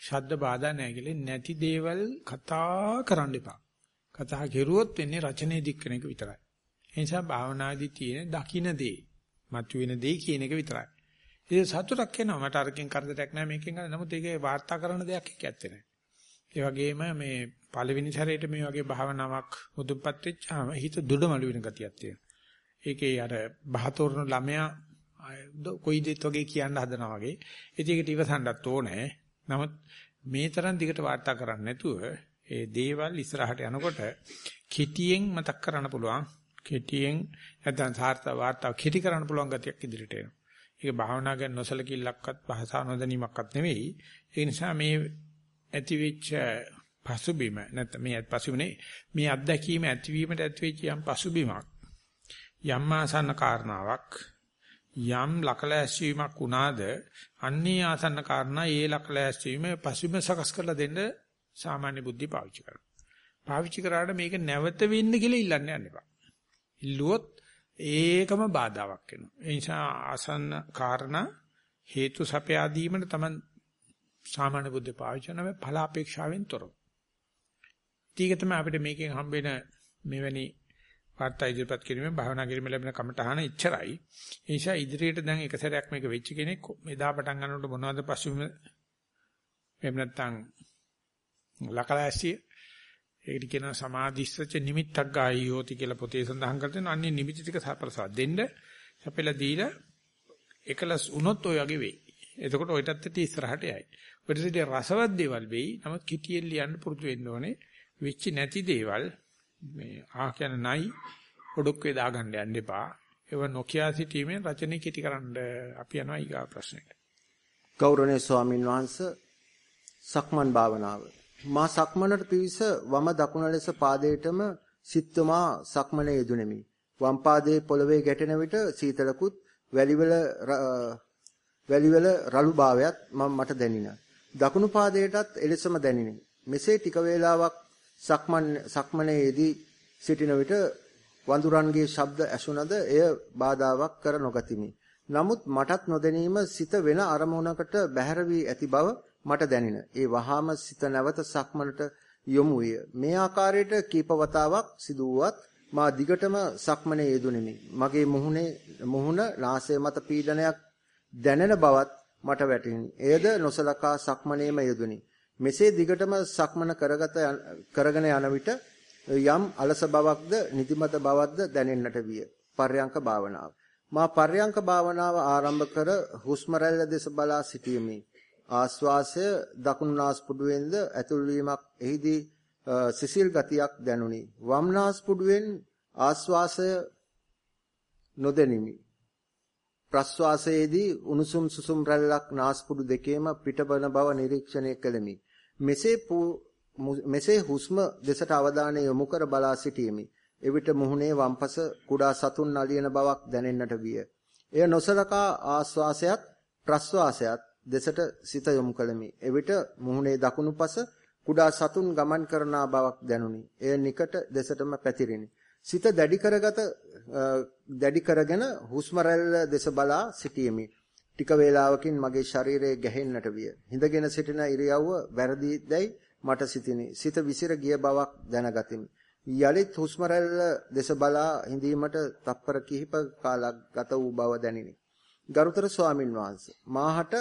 ශබ්ද බාධා නැගිලි නැති දේවල් කතා කරන්න එපා. කතා කෙරුවොත් වෙන්නේ රචනයේ දික්කන එක විතරයි. ඒ නිසා භාවනාදී තියෙන දකින්න දේ, මතුවෙන දේ කියන එක විතරයි. ඒ සතුටක් එනවා මට අරකින් කරදරයක් නැහැ මේකෙන් ගන්න. නමුත් ඒකේ වාර්තා කරන දෙයක් එක්ක ඇත්තේ නැහැ. ඒ වගේම මේ පළවෙනි සැරේට මේ වගේ භාවනාවක් මුදුන්පත් වෙච්චාම හිත දුඩමළු වෙන ගතියක් තියෙනවා. ඒකේ අර බහතෝරන ළමයා කොයි දෙත් වගේ කියන්න හදනවා වගේ. ඉතින් ඒකට ඉවසන්නත් ඕනේ. නමුත් මේ තරම් දිගට වාර්තා කරන්නේ නැතුව ඒ දේවල් ඉස්සරහට යනකොට කෙටියෙන් මතක් කරන්න පුළුවන්. කෙටියෙන් නැත්නම් සාර්ථක වාර්තාව කෙටි කරන්න පුළුවන් ගතියක් ඉදිරියට එනවා. ඒක භාවනා ගැන නොසලකිල්ලක්වත් භාෂා නොදැනීමක්වත් නෙවෙයි. ඒ නිසා මේ ඇතිවෙච්ච පසුබිම නැත්නම් මේ පසුබිමනේ මේ අත්දැකීම ඇතිවීමට ඇතිවෙච්ච යම් පසුබිමක් යම් ආසන්න කාරණාවක් යම් ලකලැස්වීමක් වුණාද අන්නේ ආසන්න කාරණා ඒ ලකලැස්වීම පසුබිම සකස් කරලා දෙන්න සාමාන්‍ය බුද්ධි පාවිච්චි කරනවා. පාවිච්චි කරාට මේක නැවත වෙන්න කියලා ඉල්ලන්න යන්න එපා. ඉල්ලුවොත් ඒකම බාධාවක් වෙනවා. ඒ නිසා ආසන්න කාරණා හේතු සපයා දීමන තමයි සාමාන්‍ය බුද්ධ පාවිච්චි කරන මේ ඵල අපේක්ෂාවෙන් තොරව. ඊට තමයි අපිට මේකෙන් හම්බෙන මෙවැනි වාර්තා ඉදිරිපත් කිරීමෙන් භාවනා කිරීමෙන් ලැබෙන කමටහන ඉච්චරයි. ඒ නිසා ඉදිරියට දැන් එක සැරයක් මේක වෙච්ච කෙනෙක් එදා පටන් ගන්නකොට මොනවද පසුබිම එහෙම නැත්නම් ලකලාසිය ඒකට කියනවා සමාධිස්සච නිමිත්තක් ගායෝති කියලා පොතේ සඳහන් කරගෙන අන්නේ නිමිති ටික සපරසාව දෙන්න සපෙලා දීලා එකලස් වුණොත් ඔය වගේ වෙයි. එතකොට ඔයටත් ඇති ඉස්සරහට යයි. ඔය දෙවිද රසවත් දේවල් වෙයි. නමුත් කිටියෙන් ලියන්න පුරුදු වෙන්න ඕනේ. වෙච්ච නැති දේවල් මේ ආ කියන නයි ඔඩොක්කේ දාගන්න යන්න එපා. ඒව නොකියා සිටීමෙන් රචනෙ කිටි කරන්න අපි යනවා ඊගා ප්‍රශ්නෙට. ගෞරවනීය ස්වාමින් වහන්සේ සක්මන් භාවනාව. මා සක්මනට පිවිස වම දකුණ ලෙස පාදයටම සිත්තුමා සක්මනේ යෙදුණෙමි. වම් පාදයේ පොළවේ ගැටෙන විට සීතලකුත් වැලිවල වැලිවල රළු භාවයත් මම මට දැනිනා. දකුණු පාදයටත් එලෙසම දැනිනි. මෙසේ ටික වේලාවක් සක්මන් සක්මනේදී සිටින විට වඳුරන්ගේ ශබ්ද ඇසුණද එය බාධාවක් කර නොගතිමි. නමුත් මටත් නොදැනීම සිත වෙන අරමුණකට බැහැර වී ඇති බව මට දැනින. ඒ වහාම සිත නැවත සක්මනට යොමු විය. මේ ආකාරයට කීප වතාවක් සිදු වුවත් මා දිගටම සක්මනේ යෙදුණෙමි. මගේ මුහුණේ මුහුණ නාසය මත පීඩනයක් දැනෙන බවත් මට වැටහිනි. එයද නොසලකා සක්මනේම යෙදුණි. මෙසේ දිගටම සක්මන කරගත කරගෙන යන විට යම් අලස බවක්ද නිදිමත බවක්ද දැනෙන්නට විය. පර්යංක භාවනාව. මා පර්යංක භාවනාව ආරම්භ කර හුස්ම රැල්ල දෙස බලා සිටීමේ ආස්වාසය දකුණු නාස්පුඩුවෙන්ද ඇතුල් වීමක් එහිදී සිසිල් ගතියක් දැනුනි. වම් නාස්පුඩුවෙන් ආස්වාසය නොදැනිමි. ප්‍රස්වාසයේදී උණුසුම් සුසුම් රැල්ලක් නාස්පුඩු දෙකේම පිටබන බව නිරීක්ෂණය කළෙමි. මෙසේ මෙසේ හුස්ම දෙසට අවධානය යොමු කර බලා සිටීමි. එවිට මුහුණේ වම්පස කුඩා සතුන් නලියන බවක් දැනෙන්නට විය. එය නොසලකා ආස්වාසයත් ප්‍රස්වාසයත් දෙසට සිත යොමු කළෙමි. එවිට මුහුණේ දකුණුපස කුඩා සතුන් ගමන් කරන බවක් දැනුනි. එය නිකට දෙසටම පැතිරිනි. සිත දැඩි කරගත දැඩි කරගෙන හුස්ම දෙස බලා සිටීමි. ටික වේලාවකින් මගේ ශරීරය ගැහෙන්නට විය. හිඳගෙන සිටින ඉරියව්ව වැරදි දැයි මට සිතිනි. සිත විසිර ගිය බවක් දැනගතිමි. යලිත් හුස්ම දෙස බලා හිඳීමට තප්පර කිහිප කාලක් ගත වූ බව දැනිනි. ගරුතර ස්වාමින් වහන්සේ මාහට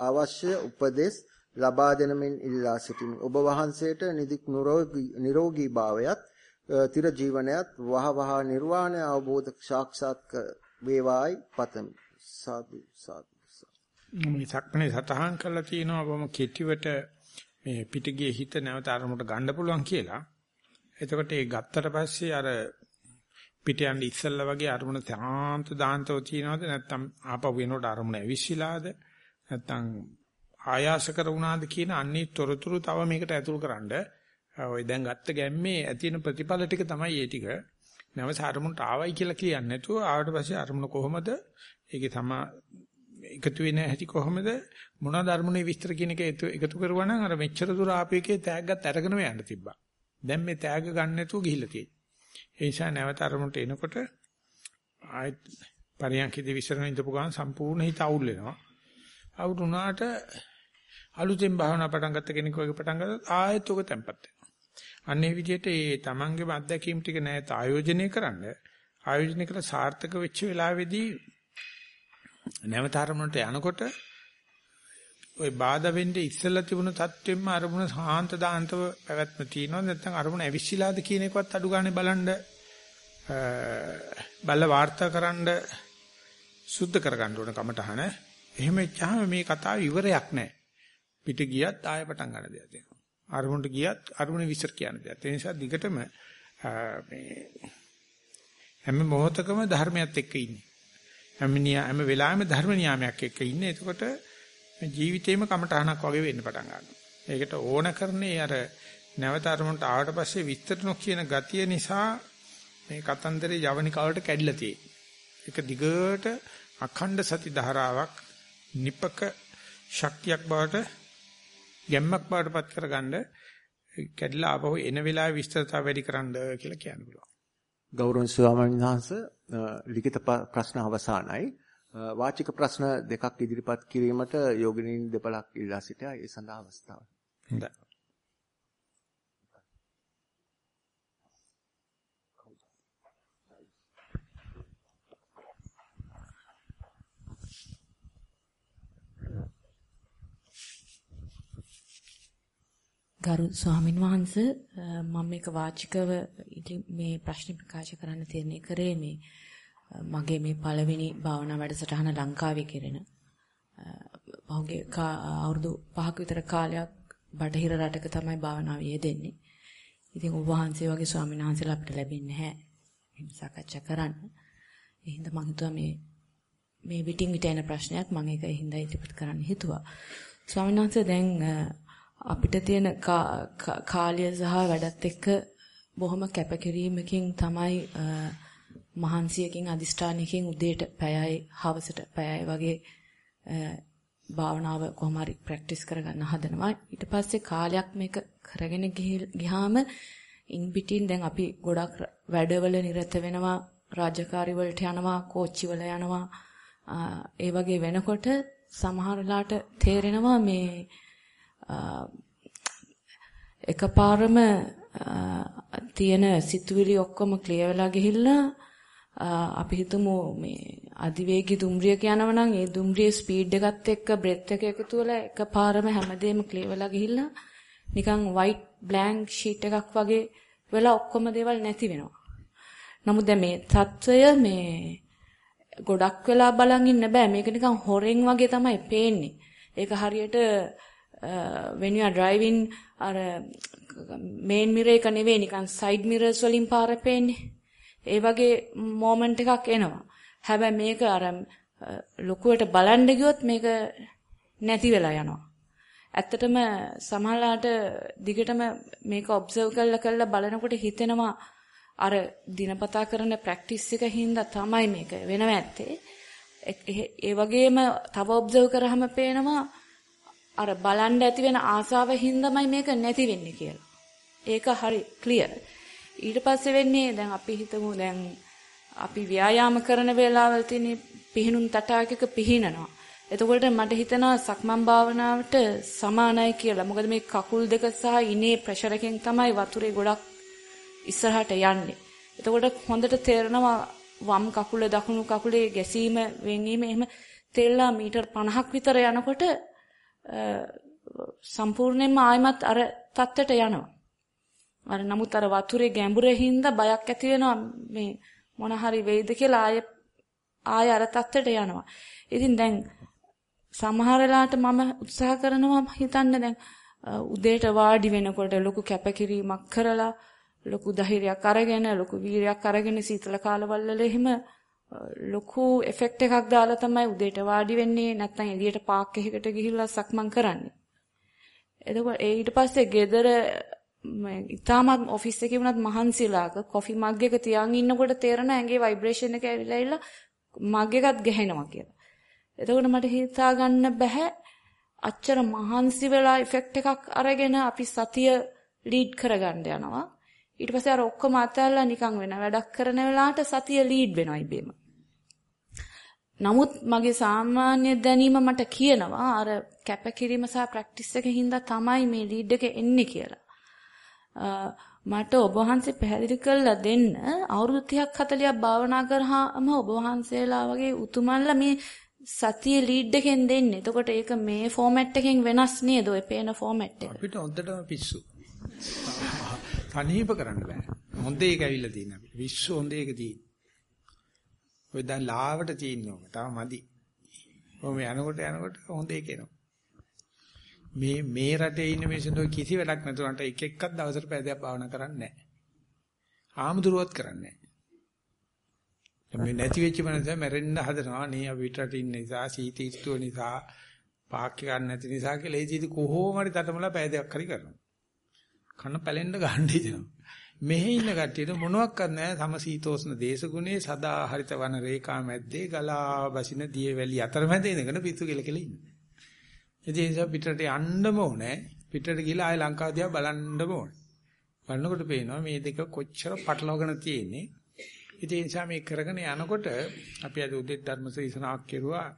අවශ්‍ය උපදෙස් ලබා දෙනමින් ඉල්ලා සිටිමි. ඔබ වහන්සේට නිදික් නිරෝගී භාවයත් තිර ජීවනයත් වහ වහ නිර්වාණය අවබෝධ සාක්ෂාත් වේවායි පතමි. සාදු සාදු. මේ සක්මනේ සතහන් කරලා තියෙනවා බොම කෙටිවට මේ පිටිගියේ හිත නැවත අරමුණට ගන්න පුළුවන් කියලා. එතකොට ඒ ගත්තට පස්සේ අර පිට යන්න ඉස්සෙල්ලා වගේ අරමුණ සාන්ත දාන්තව තියනවද නැත්නම් ආපහු වෙනකොට අරමුණ ඇවිස්සීලාද නැත්නම් ආයාස කරුණාද කියන අන්නේ තොරතුරු තව මේකට ඇතුල් කරන්න ඔය දැන් ගත්ත ගැම්මේ ඇතින ප්‍රතිඵල ටික තමයි ඒ ටික නැවස අරමුණට ආවයි කියලා කියන්නේ නැතුව ආවට පස්සේ අරමුණ කොහොමද ඒකේ තමා එකතු වෙන හැටි කොහොමද මොනවාද අරමුණේ විස්තර කියන එක එකතු කරුවා නම් අර මෙච්චර දුර ආපේකේ තෑග්ගත් අරගෙන යන්න තිබ්බා. දැන් මේ තෑග්ග ගන්න නැතුව ගිහිල්ලා තියෙන්නේ. ඒ නිසා නැවත අරමුණට එනකොට ආයත් පරියන්කේදී විසරණ ඉඳපු ගමන් සම්පූර්ණ හිත අවුල් වෙනවා. අවුල් වුණාට අලුතෙන් භාවනා පටන් ගත්ත කෙනෙක් වගේ පටන් ගත්තොත් ආයෙත් උක තැම්පත් වෙනවා. අන්නේ විදිහට ඒ තමන්ගේම අත්දැකීම් ටික නැත ආයෝජනය කරන්න ආයෝජනය කළ සාර්ථක වෙච්ච වෙලාවේදී නැවත අරමුණට යනකොට ওই බාධා වෙන්නේ ඉස්සලා තිබුණු தත්වෙම්ම අරමුණ සාන්ත දාන්තව පැවැත්ම තියෙනවා. නැත්නම් අරමුණ ඇවිස්සීලාද කියන එකවත් අඩු ගානේ බලන්න බල වාර්තාකරනද සුද්ධ කරගන්න ඕන කමටහන. එහෙම ඉච්චාම මේ කතාව ඉවරයක් නැහැ. පිට ගියත් ආයෙ පටන් ගන්න දෙයක් තියෙනවා. අරමුණට ගියත් අරමුණ විසර කියන දෙයක්. ඒ නිසා දිගටම මේ හැම මොහොතකම ධර්මයත් එක්ක ඉන්නේ. හැම හැම වෙලාවෙම ධර්ම නියාමයක් එක්ක ඉන්නේ. එතකොට ජීවිතේම කමටහනක් වගේ වෙන්න පටන් ගන්නවා. ඒකට ඕන කරන්නේ අර නැවත අරමුණට ආවට පස්සේ විස්තර නොකියන ගතිය නිසා මේ කතන්දරේ යවනිකාවට කැඩිලා තියෙන්නේ. ඒක දිගට අඛණ්ඩ සති ධාරාවක් නිපක ශක්තියක් බවට ගැම්මක් බවට පත් කරගන්න කැඩලා ආපහු එන වෙලාවේ විස්තරතාව වැඩි කරන්න කියලා කියන්න පුළුවන්. ගෞරවනීය ස්වාමීන් වහන්සේ ලිඛිත ප්‍රශ්න අවසానයි. වාචික ප්‍රශ්න දෙකක් ඉදිරිපත් කිරීමට යෝගිනීන් දෙපළක් ඉල්ලා සිටියා. ඒ සඳහා අවස්ථාව. හොඳයි. ගරු ස්වාමින් වහන්සේ මම මේක වාචිකව මේ ප්‍රශ්න ප්‍රකාශ කරන්න තීරණය කරේ මේ මගේ මේ පළවෙනි භාවනා වැඩසටහන ලංකාවේ කෙරෙන පහුගිය අවුරුදු 5ක විතර කාලයක් බටහිර රටක තමයි භාවනාව යෙදෙන්නේ. ඉතින් ඔබ වහන්සේ වගේ ස්වාමීන් වහන්සේලා අපිට ලැබෙන්නේ නැහැ. එහෙම සාකච්ඡා කරන්න. ඒ හින්දා මම හිතුවා මේ මේ විටින් විට එන ප්‍රශ්නයක් මම ඒක හින්දා ඉදිරිපත් කරන්න හිතුවා. ස්වාමීන් වහන්සේ දැන් අපිට තියෙන කාලය සහ වැඩත් එක්ක බොහොම කැපකිරීමකින් තමයි මහන්සියකින් අදිෂ්ඨානයකින් උදේට පැයයි හවසට පැයයි වගේ භාවනාව කොහොම හරි ප්‍රැක්ටිස් කරගන්න හදනවා. ඊට පස්සේ කාලයක් මේක කරගෙන ගියාම ඉන් පිටින් දැන් අපි ගොඩක් වැඩවල නිරත වෙනවා රාජකාරි වලට යනවා කෝච්චි වල යනවා. ඒ වගේ වෙනකොට සමහර වෙලාවට තේරෙනවා මේ එකපාරම තියෙන සිතුවිලි ඔක්කොම ක්ලියර් වෙලා ගිහිල්ලා අපි හිතමු මේ අධිවේගී දුම්රියක යනවා නම් ඒ දුම්රියේ ස්පීඩ් එකත් එක්ක බ්‍රෙත් එක එකතු වෙලා එකපාරම හැමදේම ක්ලියර් වෙලා ගිහිල්ලා නිකන් white blank sheet එකක් වගේ වෙලා ඔක්කොම දේවල් නැති වෙනවා. නමුත් දැන් මේ தত্ত্বය මේ ගොඩක් වෙලා බලන් ඉන්න බෑ. මේක නිකන් හොරෙන් වගේ තමයි පේන්නේ. ඒක හරියට Uh, when you are driving අර මේන් මිරර් එක නෙවෙයි නිකන් සයිඩ් මිරර්ස් වලින් පාර පේන්නේ. ඒ වගේ මොමන්ට් එකක් එනවා. හැබැයි මේක අර uh, ලොකුවට බලන්න ගියොත් මේක නැති වෙලා යනවා. ඇත්තටම සමහරලාට දිගටම මේක ඔබ්සර්ව් කරලා කරලා බලනකොට හිතෙනවා අර දිනපතා කරන ප්‍රැක්ටිස් එක හින්දා තමයි මේක වෙනව ඇත්තේ. ඒ වගේම තව ඔබ්සර්ව් කරාම පේනවා අර බලන්න ඇති වෙන ආසාව හින්දාමයි මේක නැති වෙන්නේ කියලා. ඒක හරි ක්ලියර්. ඊට පස්සේ වෙන්නේ දැන් අපි හිතමු දැන් අපි ව්‍යායාම කරන වෙලාවල් තියෙන පිහිනුම් තටාකයක පිහිනනවා. එතකොට මට හිතෙනවා සක්මන් භාවනාවට සමානයි කියලා. මොකද මේ කකුල් දෙක සහ ඉනේ ප්‍රෙෂර් එකෙන් තමයි වතුරේ ගොඩක් ඉස්සරහට යන්නේ. එතකොට හොඳට තේරෙනවා වම් කකුල දකුණු කකුලේ ගැසීම වෙන්වීම එහෙම තෙල්ලා මීටර් 50ක් විතර යනකොට සම්පූර්ණයෙන්ම ආයමත් අර තත්ත්වයට යනවා. අර නමුත් අර වතුරේ ගැඹුරේ හින්දා බයක් ඇති වෙනවා මේ මොන හරි වෙයිද කියලා ආය ආය අර තත්ත්වයට යනවා. ඉතින් දැන් සමහර වෙලාවට මම උත්සාහ කරනවා හිතන්න දැන් උදේට වාඩි වෙනකොට ලොකු කැපකිරීමක් කරලා ලොකු ධෛර්යයක් අරගෙන ලොකු වීරයක් අරගෙන සීතල කාලවල එහෙම ලොකු එෆෙක්ට් එකක් දාලා තමයි උදේට වාඩි වෙන්නේ නැත්නම් එළියට පාක් එකකට ගිහිල්ලා සක්මන් කරන්නේ. එතකොට ඒ ඊට පස්සේ ගෙදර ඉතාමත් ඔෆිස් එකේ වුණත් මහන්සිලාක කොෆි මග් එක තියන් ඉන්නකොට තේරෙන ඇඟේ ভাইබ්‍රේෂන් එක ඇවිල්ලා ඉල්ල මග් එකත් ගැහෙනවා කියලා. එතකොට මට හිතා ගන්න බෑ අච්චර මහන්සි වෙලා ඉෆෙක්ට් එකක් අරගෙන අපි සතිය ලීඩ් කරගන්න යනවා. ඊට පස්සේ අර ඔක්කොම අතහැරලා නිකන් වෙන වැඩක් කරන වෙලාවට සතිය ලීඩ් වෙනවා ඉබේම. නමුත් මගේ සාමාන්‍ය දැනීම මට කියනවා අර කැපකිරීම සහ ප්‍රැක්ටිස් එකේ හින්දා තමයි මේ ලීඩ් එක එන්නේ කියලා. මට ඔබ වහන්සේ පැහැදිලි කරලා දෙන්න අවුරුදු 30ක් 40ක් භාවනා කරාම ඔබ වහන්සේලා වගේ උතුමන්ලා මේ සතිය ලීඩ් එකෙන් දෙන්නේ. එතකොට ඒක මේ ෆෝමැට් එකෙන් වෙනස් නේද? ඔය පේන ෆෝමැට් එක. අපිට හොඳටම පිස්සු. තනීප කරන්න බෑ. හොඳ එක ඇවිල්ලා තියෙන අපිට. විශ්ව හොඳ එක තියෙන. ඔය දැන් ලාවට තියෙන ඕක. තාම මදි. ඔහොම යනකොට යනකොට හොඳ එක එනවා. මේ මේ රටේ ඉන්න මිනිස්සුන්ට කිසි වැඩක් නැතුනට එක එකක් දවසට පැයයක් භාවනා කරන්නේ නැහැ. ආමුදුරුවත් කරන්නේ නැහැ. මේ නැති වෙච්ච මනස මැරෙන්න හදනවා නේ අපි පිටරට ඉන්න නිසා සීතීස්තුව නිසා පාක් ගන්න නැති නිසා කියලා ඒ ජීවිත කොහොම හරි තටමලා පැය දෙකක් හරි කරනවා. කන පැලෙන්න ගන්න හිතෙනවා. මෙහි ඉන්න කට්ටියට මොනවත් නැහැ සමශීතෝෂ්ණ දේශගුණේ සදා හරිත වන රේඛා මැද්දේ ගලා බසින දියවැලි අතරමැද ඉඳගෙන පිස්සු කෙල කෙල ඉන්නේ. ඒ නිසා පිටරට යන්නම ඕනේ. පිටරට ගිහලා ආය ලංකාව දිහා බලන්නම ඕනේ. බලනකොට පේනවා මේ දෙක කොච්චර පටලවාගෙන තියෙන්නේ. ඒ නිසා මේ කරගෙන යනකොට අපි අද උදේ ධර්ම ශ්‍රීසනාවක් කෙරුවා.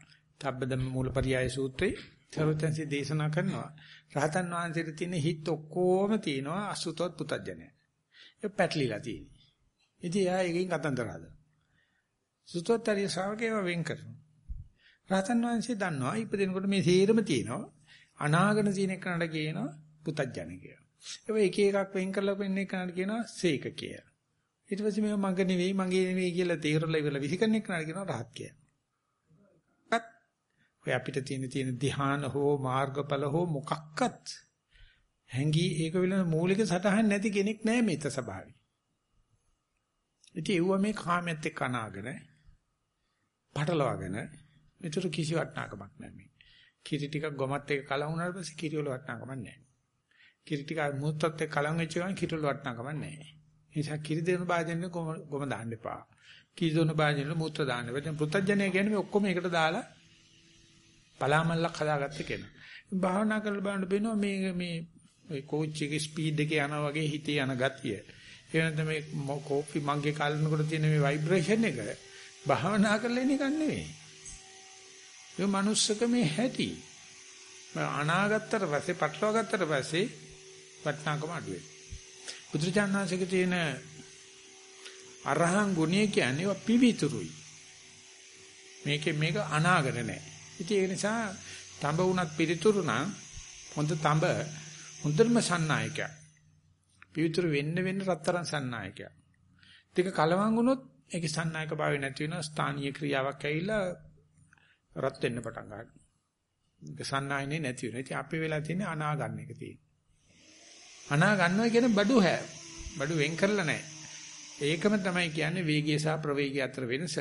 තබ්බදම මූලපරියාය සූත්‍රේ සරුවත්‍යන්සේ දේශනා කරනවා. රහතන් වහන්සේට තියෙන හිත් ඔක්කොම තියෙනවා අසුතවත් පුතඥය. ඒ පැටලිලා තියෙන්නේ. ඉතින් එයා එකකින් කතන්දර හදනවා. සුතෝත්තරිය ශ්‍රාවකයව වෙන් කරනවා. රහතන් වහන්සේ දන්නවා ඉපදෙනකොට මේ සීරම තියෙනවා. අනාගත තියෙන එකනට කියනවා පුතඥය කියලා. ඒ එක එකක් වෙන් කරලා පෙන්නේ එකනට කියනවා සීක කියලා. ඊට පස්සේ මේව මග නෙවෙයි මගේ නෙවෙයි කියලා තීරලා ඉවරලා විහිකරන එකනට කියනවා රහත් කියලා. ඔය අපිට තියෙන තියෙන ධ්‍යාන හෝ මාර්ගඵල හෝ මොකක්වත් හැංගී ඒක විලන මූලික සටහන් නැති කෙනෙක් නෑ මේත ස්වභාවي. ඉතින් ඒව මේ කාමයට එක්ක අනාගෙන පටලවාගෙන මෙතර කිසි වටනාකමක් නෑ මේ. කිරි ටිකක් ගොමත් එක්ක කලවම් වුණාට පස්සේ කිරි වල වටනාකමක් නෑ. කිරි ටික මුත්තත් එක්ක කලවම් වෙච්ච ගමන් කිරි වල වටනාකමක් නෑ. ඒ නිසා කිරි දෙන භාජනෙ ගොම ගොම දාන්න එපා. කිරි දෙන භාජනෙ මුත්‍ර දාන්න එපා. දැන් පෘථජ්ජනය කියන්නේ මේ ඔක්කොම එකට දාලා පලාමල්ලක් හදාගත්ත කෙනා. භාවනා කරලා බලන්න බේනවා මේ මේ ඔය කෝච් එකේ ස්පීඩ් එකේ යනවා වගේ හිතේ යන ගතිය. ඒ වෙනත මේ කෝපි මග්ගේ කාලනකොට තියෙන මේ ভাইබ්‍රේෂන් එක භාවනා කරලා ඉන්න එක නෙවෙයි. ඒ මනුස්සක මේ හැටි. අනාගත්තට පස්සේ පටලවා ගත්තට පස්සේ වටනාකම අඩු වෙනවා. බුදුචානන්සේක තියෙන අරහං ගුණය කියන්නේ පිවිතුරුයි. මේකේ මේක අනාගත නැහැ. ඉතින් ඒ නිසා තඹ වුණත් පිළිතුරු නම් හොඳ තඹ හොඳම සන්නායකයා. පිළිතුරු වෙන්න වෙන්න රත්තරන් සන්නායකයා. ටික කලවම් වුණොත් ඒකේ සන්නායක භාවය නැති වෙනවා ස්ථානීය ක්‍රියාවක් ඇවිල්ලා රත් වෙන්න පටන් ගන්නවා. ඒක සන්නායනේ නැති වෙනවා. ඉතින් අපේ වෙලා තියෙන්නේ අනා ගන්න එක තියෙන්නේ. අනා ගන්නවා කියන්නේ බඩු හැ. බඩු වෙන් කරලා නැහැ. ඒකම තමයි කියන්නේ වේගය සහ ප්‍රවේගය අතර වෙනස.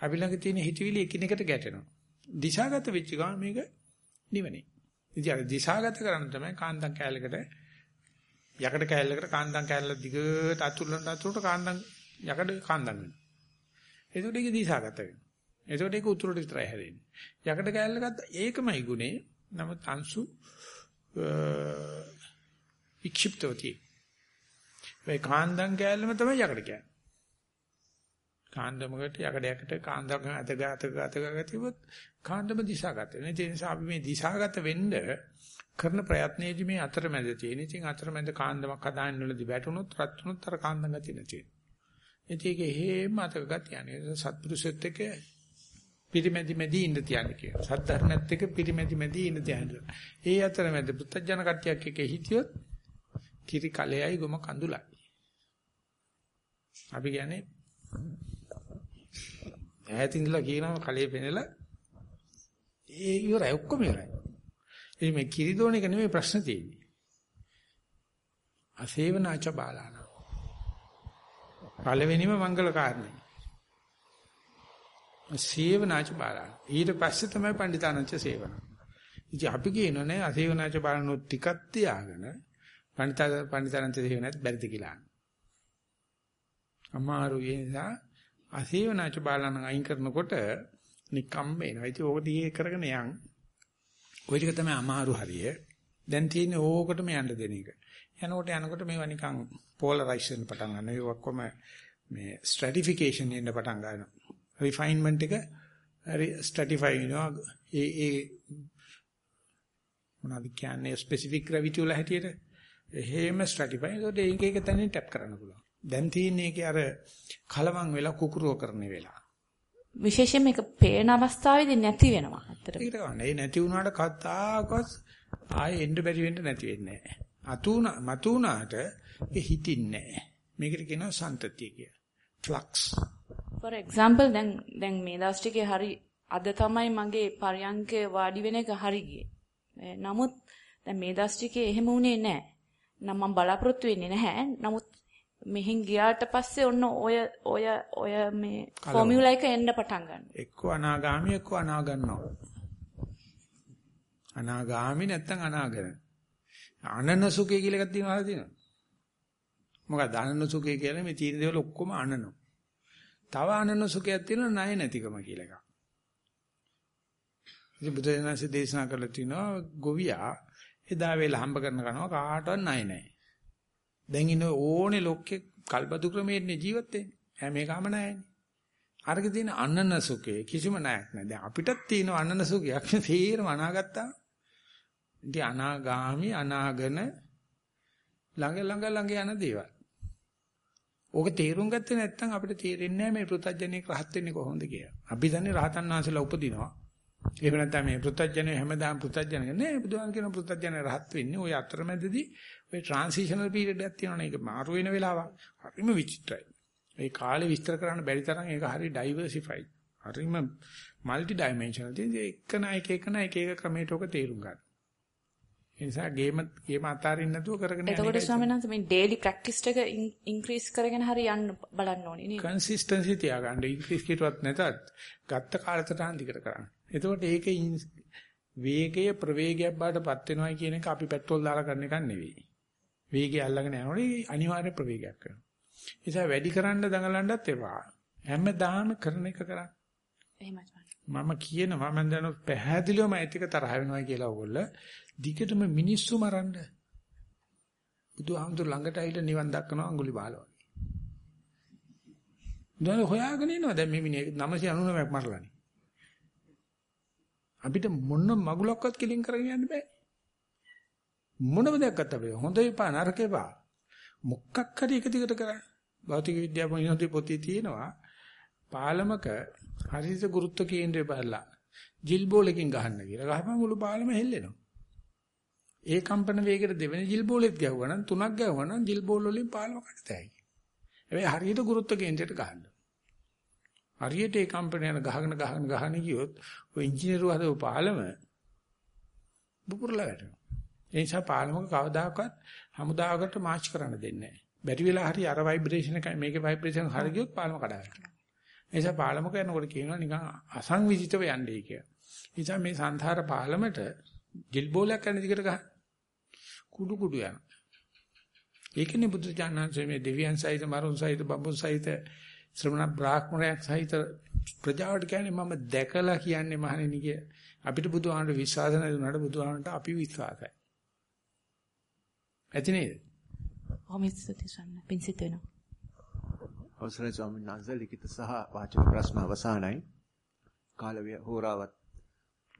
අපි ළඟ තියෙන හිතවිලි එකිනෙකට ගැටෙනවා. දිශාගත වෙච්ච ගමන් මේක නිවනේ. ඉතින් අර දිශාගත කරන්න තමයි කාන්දම් කෑල්ලකට යකඩ කෑල්ලකට කාන්දම් කෑල්ල දිගට අතුල්ලන අතුලට කාන්දම් යකඩ කාන්දම් වෙනවා. ඒකට ඒක දිශාගත වෙනවා. ඒකට ඒක උතුරට විතරයි හැදෙන්නේ. යකඩ කෑල්ල ගත්ත ඒකමයි ගුනේ. නමුත් අංශු වික්ෂිප්තවති. ඒ කාන්දම් කෑල්ලම තමයි යකඩ කියන්නේ. කාන්දමකට යකඩයකට කාන්දම අතගත අතගත ගතියොත් කාන්දම දිශාගත වෙනවා. ඒ නිසා අපි මේ දිශාගත වෙන්න කරන ප්‍රයත්නයේදී මේ අතරමැද තියෙන. ඉතින් අතරමැද කාන්දමක් හදාන්න වලදී වැටුනොත් රත් වුනොත් අර කාන්දම් ගතිය නැති වෙනවා. ඉතින් ඒක හේම අතක ගතියනේ. සත්පුරුෂෙත් එක්ක පිරිමැදි මැදි ඉන්න තියන්නේ කියනවා. සද්ධර්මයත් එක්ක පිරිමැදි මැදි ඉන්න තියන්නේ. ඒ අතරමැද පුත්තජන කට්ටියක් එක්ක හිටියොත් කිරි කලෙයි ගොම කඳුලයි. අපි කියන්නේ ඈතින් ඉඳලා කියනවා කලේ පෙනලා ඒ ඉවරයි ඔක්කොම ඉවරයි. ඒ මේ කිරිදෝන එක නෙමෙයි ප්‍රශ්න තියෙන්නේ. අසේවනාච බාලාන. පළවෙනිම මංගල කාරණේ. අසේවනාච බාලාන. ඊට පස්සේ තමයි පණ්ඩිතානංච සේවන. ඉතින් අපි කියනනේ අසේවනාච බාලනොත් ටිකක් තියාගෙන පණ්ඩිතා පණ්ඩිතානංච සේවනත් බැරිද කියලා. අමාරු ඒ නිසා අසේවනාච බාලණන් අයින් කරනකොට නිකම්ම එනවා. ඉතින් ඕක දිගේ කරගෙන යන්. ওই ටික තමයි අමාරු හරිය. දැන් තියෙන්නේ ඕකටම යන්න දෙන එක. යනකොට යනකොට මේවා නිකන් පෝලරයිසේෂන් පටන් ගන්න. ඒ ඔක්කොම මේ ස්ට්‍රැටිෆිකේෂන් එන්න පටන් ගන්නවා. රිෆයින්මන්ට් එක ස්ට්‍රැටිෆයි වෙනවා. ඒ ඒ මොනවද කියන්නේ ස්පෙસિෆික් ග්‍රැවිටි වල හැටියට. එහෙම ස්ට්‍රැටිෆයි. ඒකට ඒක එක තැනින් ටැප් කරන්න පුළුවන්. දැන් තියෙන්නේ ඒකේ අර කලවම් වෙලා කුකුරෝ කරන වෙලාව. විශේෂයෙන් මේක පේන අවස්ථාවේදී නැති වෙනවා. අතට. ඒකට ගන්න. ඒ නැති වුණාට කතාවකත් ආයෙ එන්න බැරි වෙන්න නැති වෙන්නේ නැහැ. අතුණ මතුණාට ඒ හිතින්නේ නැහැ. මේකට කියනවා සන්තතිය කියලා. ෆ්ලක්ස්. for example දැන් දැන් මේ දවස් ටිකේ හරි අද තමයි මගේ පරයන්කේ වාඩි වෙන එක හරි ගියේ. නමුත් දැන් මේ දවස් ටිකේ එහෙම වුණේ නැහැ. නම් මම බලාපොරොත්තු වෙන්නේ නැහැ. නමුත් මෙහෙන් ගියාට පස්සේ ඔන්න ඔය ඔය ඔය මේ ෆෝමියුලා එක එන්න පටන් ගන්නවා. එක්ක අනාගාමි එක්ක අනාගන්නවා. අනාගාමි නැත්තම් අනාගන. අනනසුකේ කියලා එකක් තියෙනවා තියෙනවා. මොකද අනන සුඛය කියලා මේ තීන දේවල් ඔක්කොම අනනවා. තව අනන සුඛයක් තියෙනවා ණය නැතිකම කියලා එකක්. ඉතින් බුදුරජාණන්සේ දේශනා කළා තිනවා ගොවියා එදා වේලා හම්බ කරන කනවා කාටවත් ණය නැහැ. දැන් ඉන්න ඕනේ ලෝකේ කල්පතු ක්‍රමයේ ජීවත් වෙන්නේ. හැ මේකම නැහැනේ. අරක තියෙන අනන සුඛේ කිසිම ණයක් නැහැ. දැන් අපිටත් තියෙන අනන සුඛයක් තේරම අනාගත්තා. ඉතින් අනාගාමි අනාගන ළඟ ළඟ ළඟ යන දේවල්. ඕක තේරුම් ගත්තේ නැත්නම් අපිට තේරෙන්නේ නැහැ මේ පෘථජ්ජනෙක් රහත් වෙන්නේ කොහොමද කියලා. අපි දන්නේ රහතන් වහන්සේලා උපදිනවා. එහෙම නැත්නම් මේ පෘථජ්ජනෙ හැමදාම පෘථජ්ජනෙ නෑ බුදුහාම කියන පෘථජ්ජනෙ රහත් වෙන්නේ ওই අතරමැදදී ඔය ට්‍රාන්සිෂනල් පීරියඩ් එකක් තියෙනවනේ ඒක මාරු වෙන වෙලාවක්. හරිම විචිත්‍රයි. ඒ කාලේ විස්තර කරන්න බැරි තරම් ඒක හරි ඩයිවර්සිෆයිඩ්. හරිම মালටි ඩයිමෙන්ෂනල් තියෙන එක නයික එක නයික එක ක්‍රමයට ඔක තේරුම් ගන්න. ඒ නිසා ගේම ගේම අතාරින්න නැතුව කරගෙන යන්න. එතකොට ස්වාමීන් වහන්සේ මේ daily practice එක increase කරගෙන හරි යන්න බලන්න ඕනේ නේද? consistency තියාගන්න. increase කීටවත් නැතත් ගත්ත කාලතරන් දිගට කරන්න. එතකොට ඒකේ වේගය ප්‍රවේගයක් බාටපත් වෙනවා කියන එක අපි පෙට්‍රල් දාලා කරන එකක් නෙවෙයි. වේගය අල්ලගෙන යනකොට අනිවාර්ය ප්‍රවේගයක් කරනවා. ඒ නිසා වැඩි කරන්න දඟලන්නත් එපා. හැමදාම කරන එක කරන්න. මම කියනවා මම දන්න පැහැදිලිවම ඇතික තරහ වෙනවා කියලා ඕගොල්ලෝ දිගටම මිනිස්සු මරන්න. බුදුහාමුදුර ළඟට ඇවිල්ලා නිවන් දක්වනවා අඟුලි බාලවා. දැන් හොයාගෙන ඉනවා දැන් මේ මිනිහ 999ක් මරලානේ. අපිට මොන මගුලක්වත් කෙලින් කරගෙන යන්න බෑ. මොනම දෙයක් අපේ හොඳ එපා නරක එපා. මොකක් හරි එක දිගට කරන්න. භෞතික විද්‍යාව මොනියෝති පොතේ තියෙනවා. පාලමක හරිත ගුරුත්ව කේන්ද්‍රය බලලා ජිල් බෝලකින් ගහන්න කියලා. ගහපම මුළු පාලම හෙල්ලෙනවා. ඒ කම්පන වේගයට දෙවෙනි ජිල් බෝලෙත් ගැහුවා නම් තුනක් ගැහුවා නම් ජිල් බෝල වලින් පාලම කඩතයි. හැබැයි හරියට ගුරුත්ව කේන්ද්‍රයට ගහන්න. හරියට ඒ කම්පන යන ගහගෙන ගහගෙන ගහන ගියොත් ඔය ඉංජිනේරු හදව පාලම බුපුරලා වැටෙනවා. ඒ නිසා පාලමක කවදාකවත් හමුදාවකට මාච් කරන්න දෙන්නේ නැහැ. බැරි වෙලා හරි අර ভাইබ්‍රේෂන් එක මේකේ ভাইබ්‍රේෂන් හරි ගියොත් පාලම කඩාවැටෙනවා. ඒ නිසා පාලමක යනකොට කියනවා නිකන් අසංවිධිතව යන්නේ කියලා. ඒ නිසා මේ සංසාර පාලමට ජිල්බෝලයක් යන දිගට ගහන කුඩු කුඩු යන. ඒකනේ බුදු දානහන්සේ මේ දෙවියන් සහිත මරුන් සහිත බඹුන් සහිත ශ්‍රමණ බ්‍රාහ්මණයක් සහිත ප්‍රජාවට කියන්නේ මම දැකලා කියන්නේ මහණෙනි කිය. අපිට බුදුහාමර විශ්වාස නැති උනාට බුදුහාමරට අපි විශ්වාසයි. ඇති නේද? ඔහොමයි සන්න පින්සිත වෙනවා. අවසරයි ස්වාමීන් වහන්සේ ලිඛිත සහ වාචික ප්‍රශ්න අවසానයි. කාල හෝරාවත්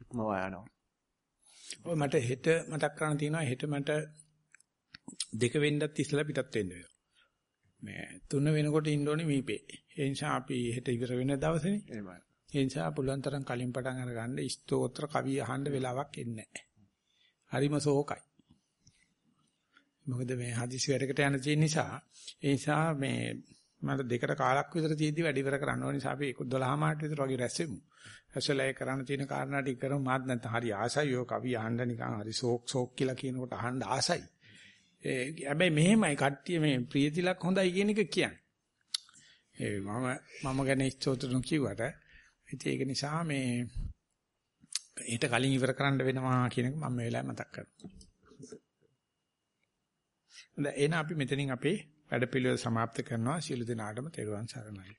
ඉක්මවා යනවා. ඔය මට හෙට මතක් කරන්න තියෙනවා හෙට මට දෙක වෙන්නත් ඉස්සලා පිටත් වෙන්න වෙනවා. මේ තුන වෙනකොට ඉන්න ඕනේ මීපේ. ඒ නිසා අපි හෙට ඉවර වෙන දවසේනේ. එහෙමයි. ඒ නිසා පුළුවන් තරම් කලින් පටන් අරගන්න ස්තෝත්‍ර කවි අහන්න වෙලාවක් එන්නේ නැහැ. හරිම ශෝකයි. මොකද මේ හදිසි වැඩකට යන තියෙන නිසා ඒ නිසා මේ මට දෙකට කාලක් විතර තියෙද්දි වැඩ ඉවර කරන්න ඕන නිසා අපි 12 මාට විතර වගේ රැස්සෙමු. රැස්සලා ඒ කරන්න තියෙන කාරණා ටික කරමු මාත් නැත්නම් හරි ආසයි ඔය කවි අහන්න නිකන් හරි සෝක් සෝක් කියලා කියනකොට අහන්න ආසයි. ඒ හැබැයි මෙහෙමයි කට්ටිය මේ ප්‍රියතිලක් හොඳයි කියන එක කියන්නේ. ඒ මම මම ගැන ස්තෝත්‍රණු කිව්වට ඉතින් ඒක නිසා මේ ඊට කලින් ඉවර කරන්න වෙනවා කියන එක මම මේ වෙලාවේ මතක් කරනවා. දැන් එන අපි මෙතනින් අපේ වැඩ පිළිවෙල સમાપ્ત කරනවා. සියලු දෙනාටම තෙරුවන් සරණයි.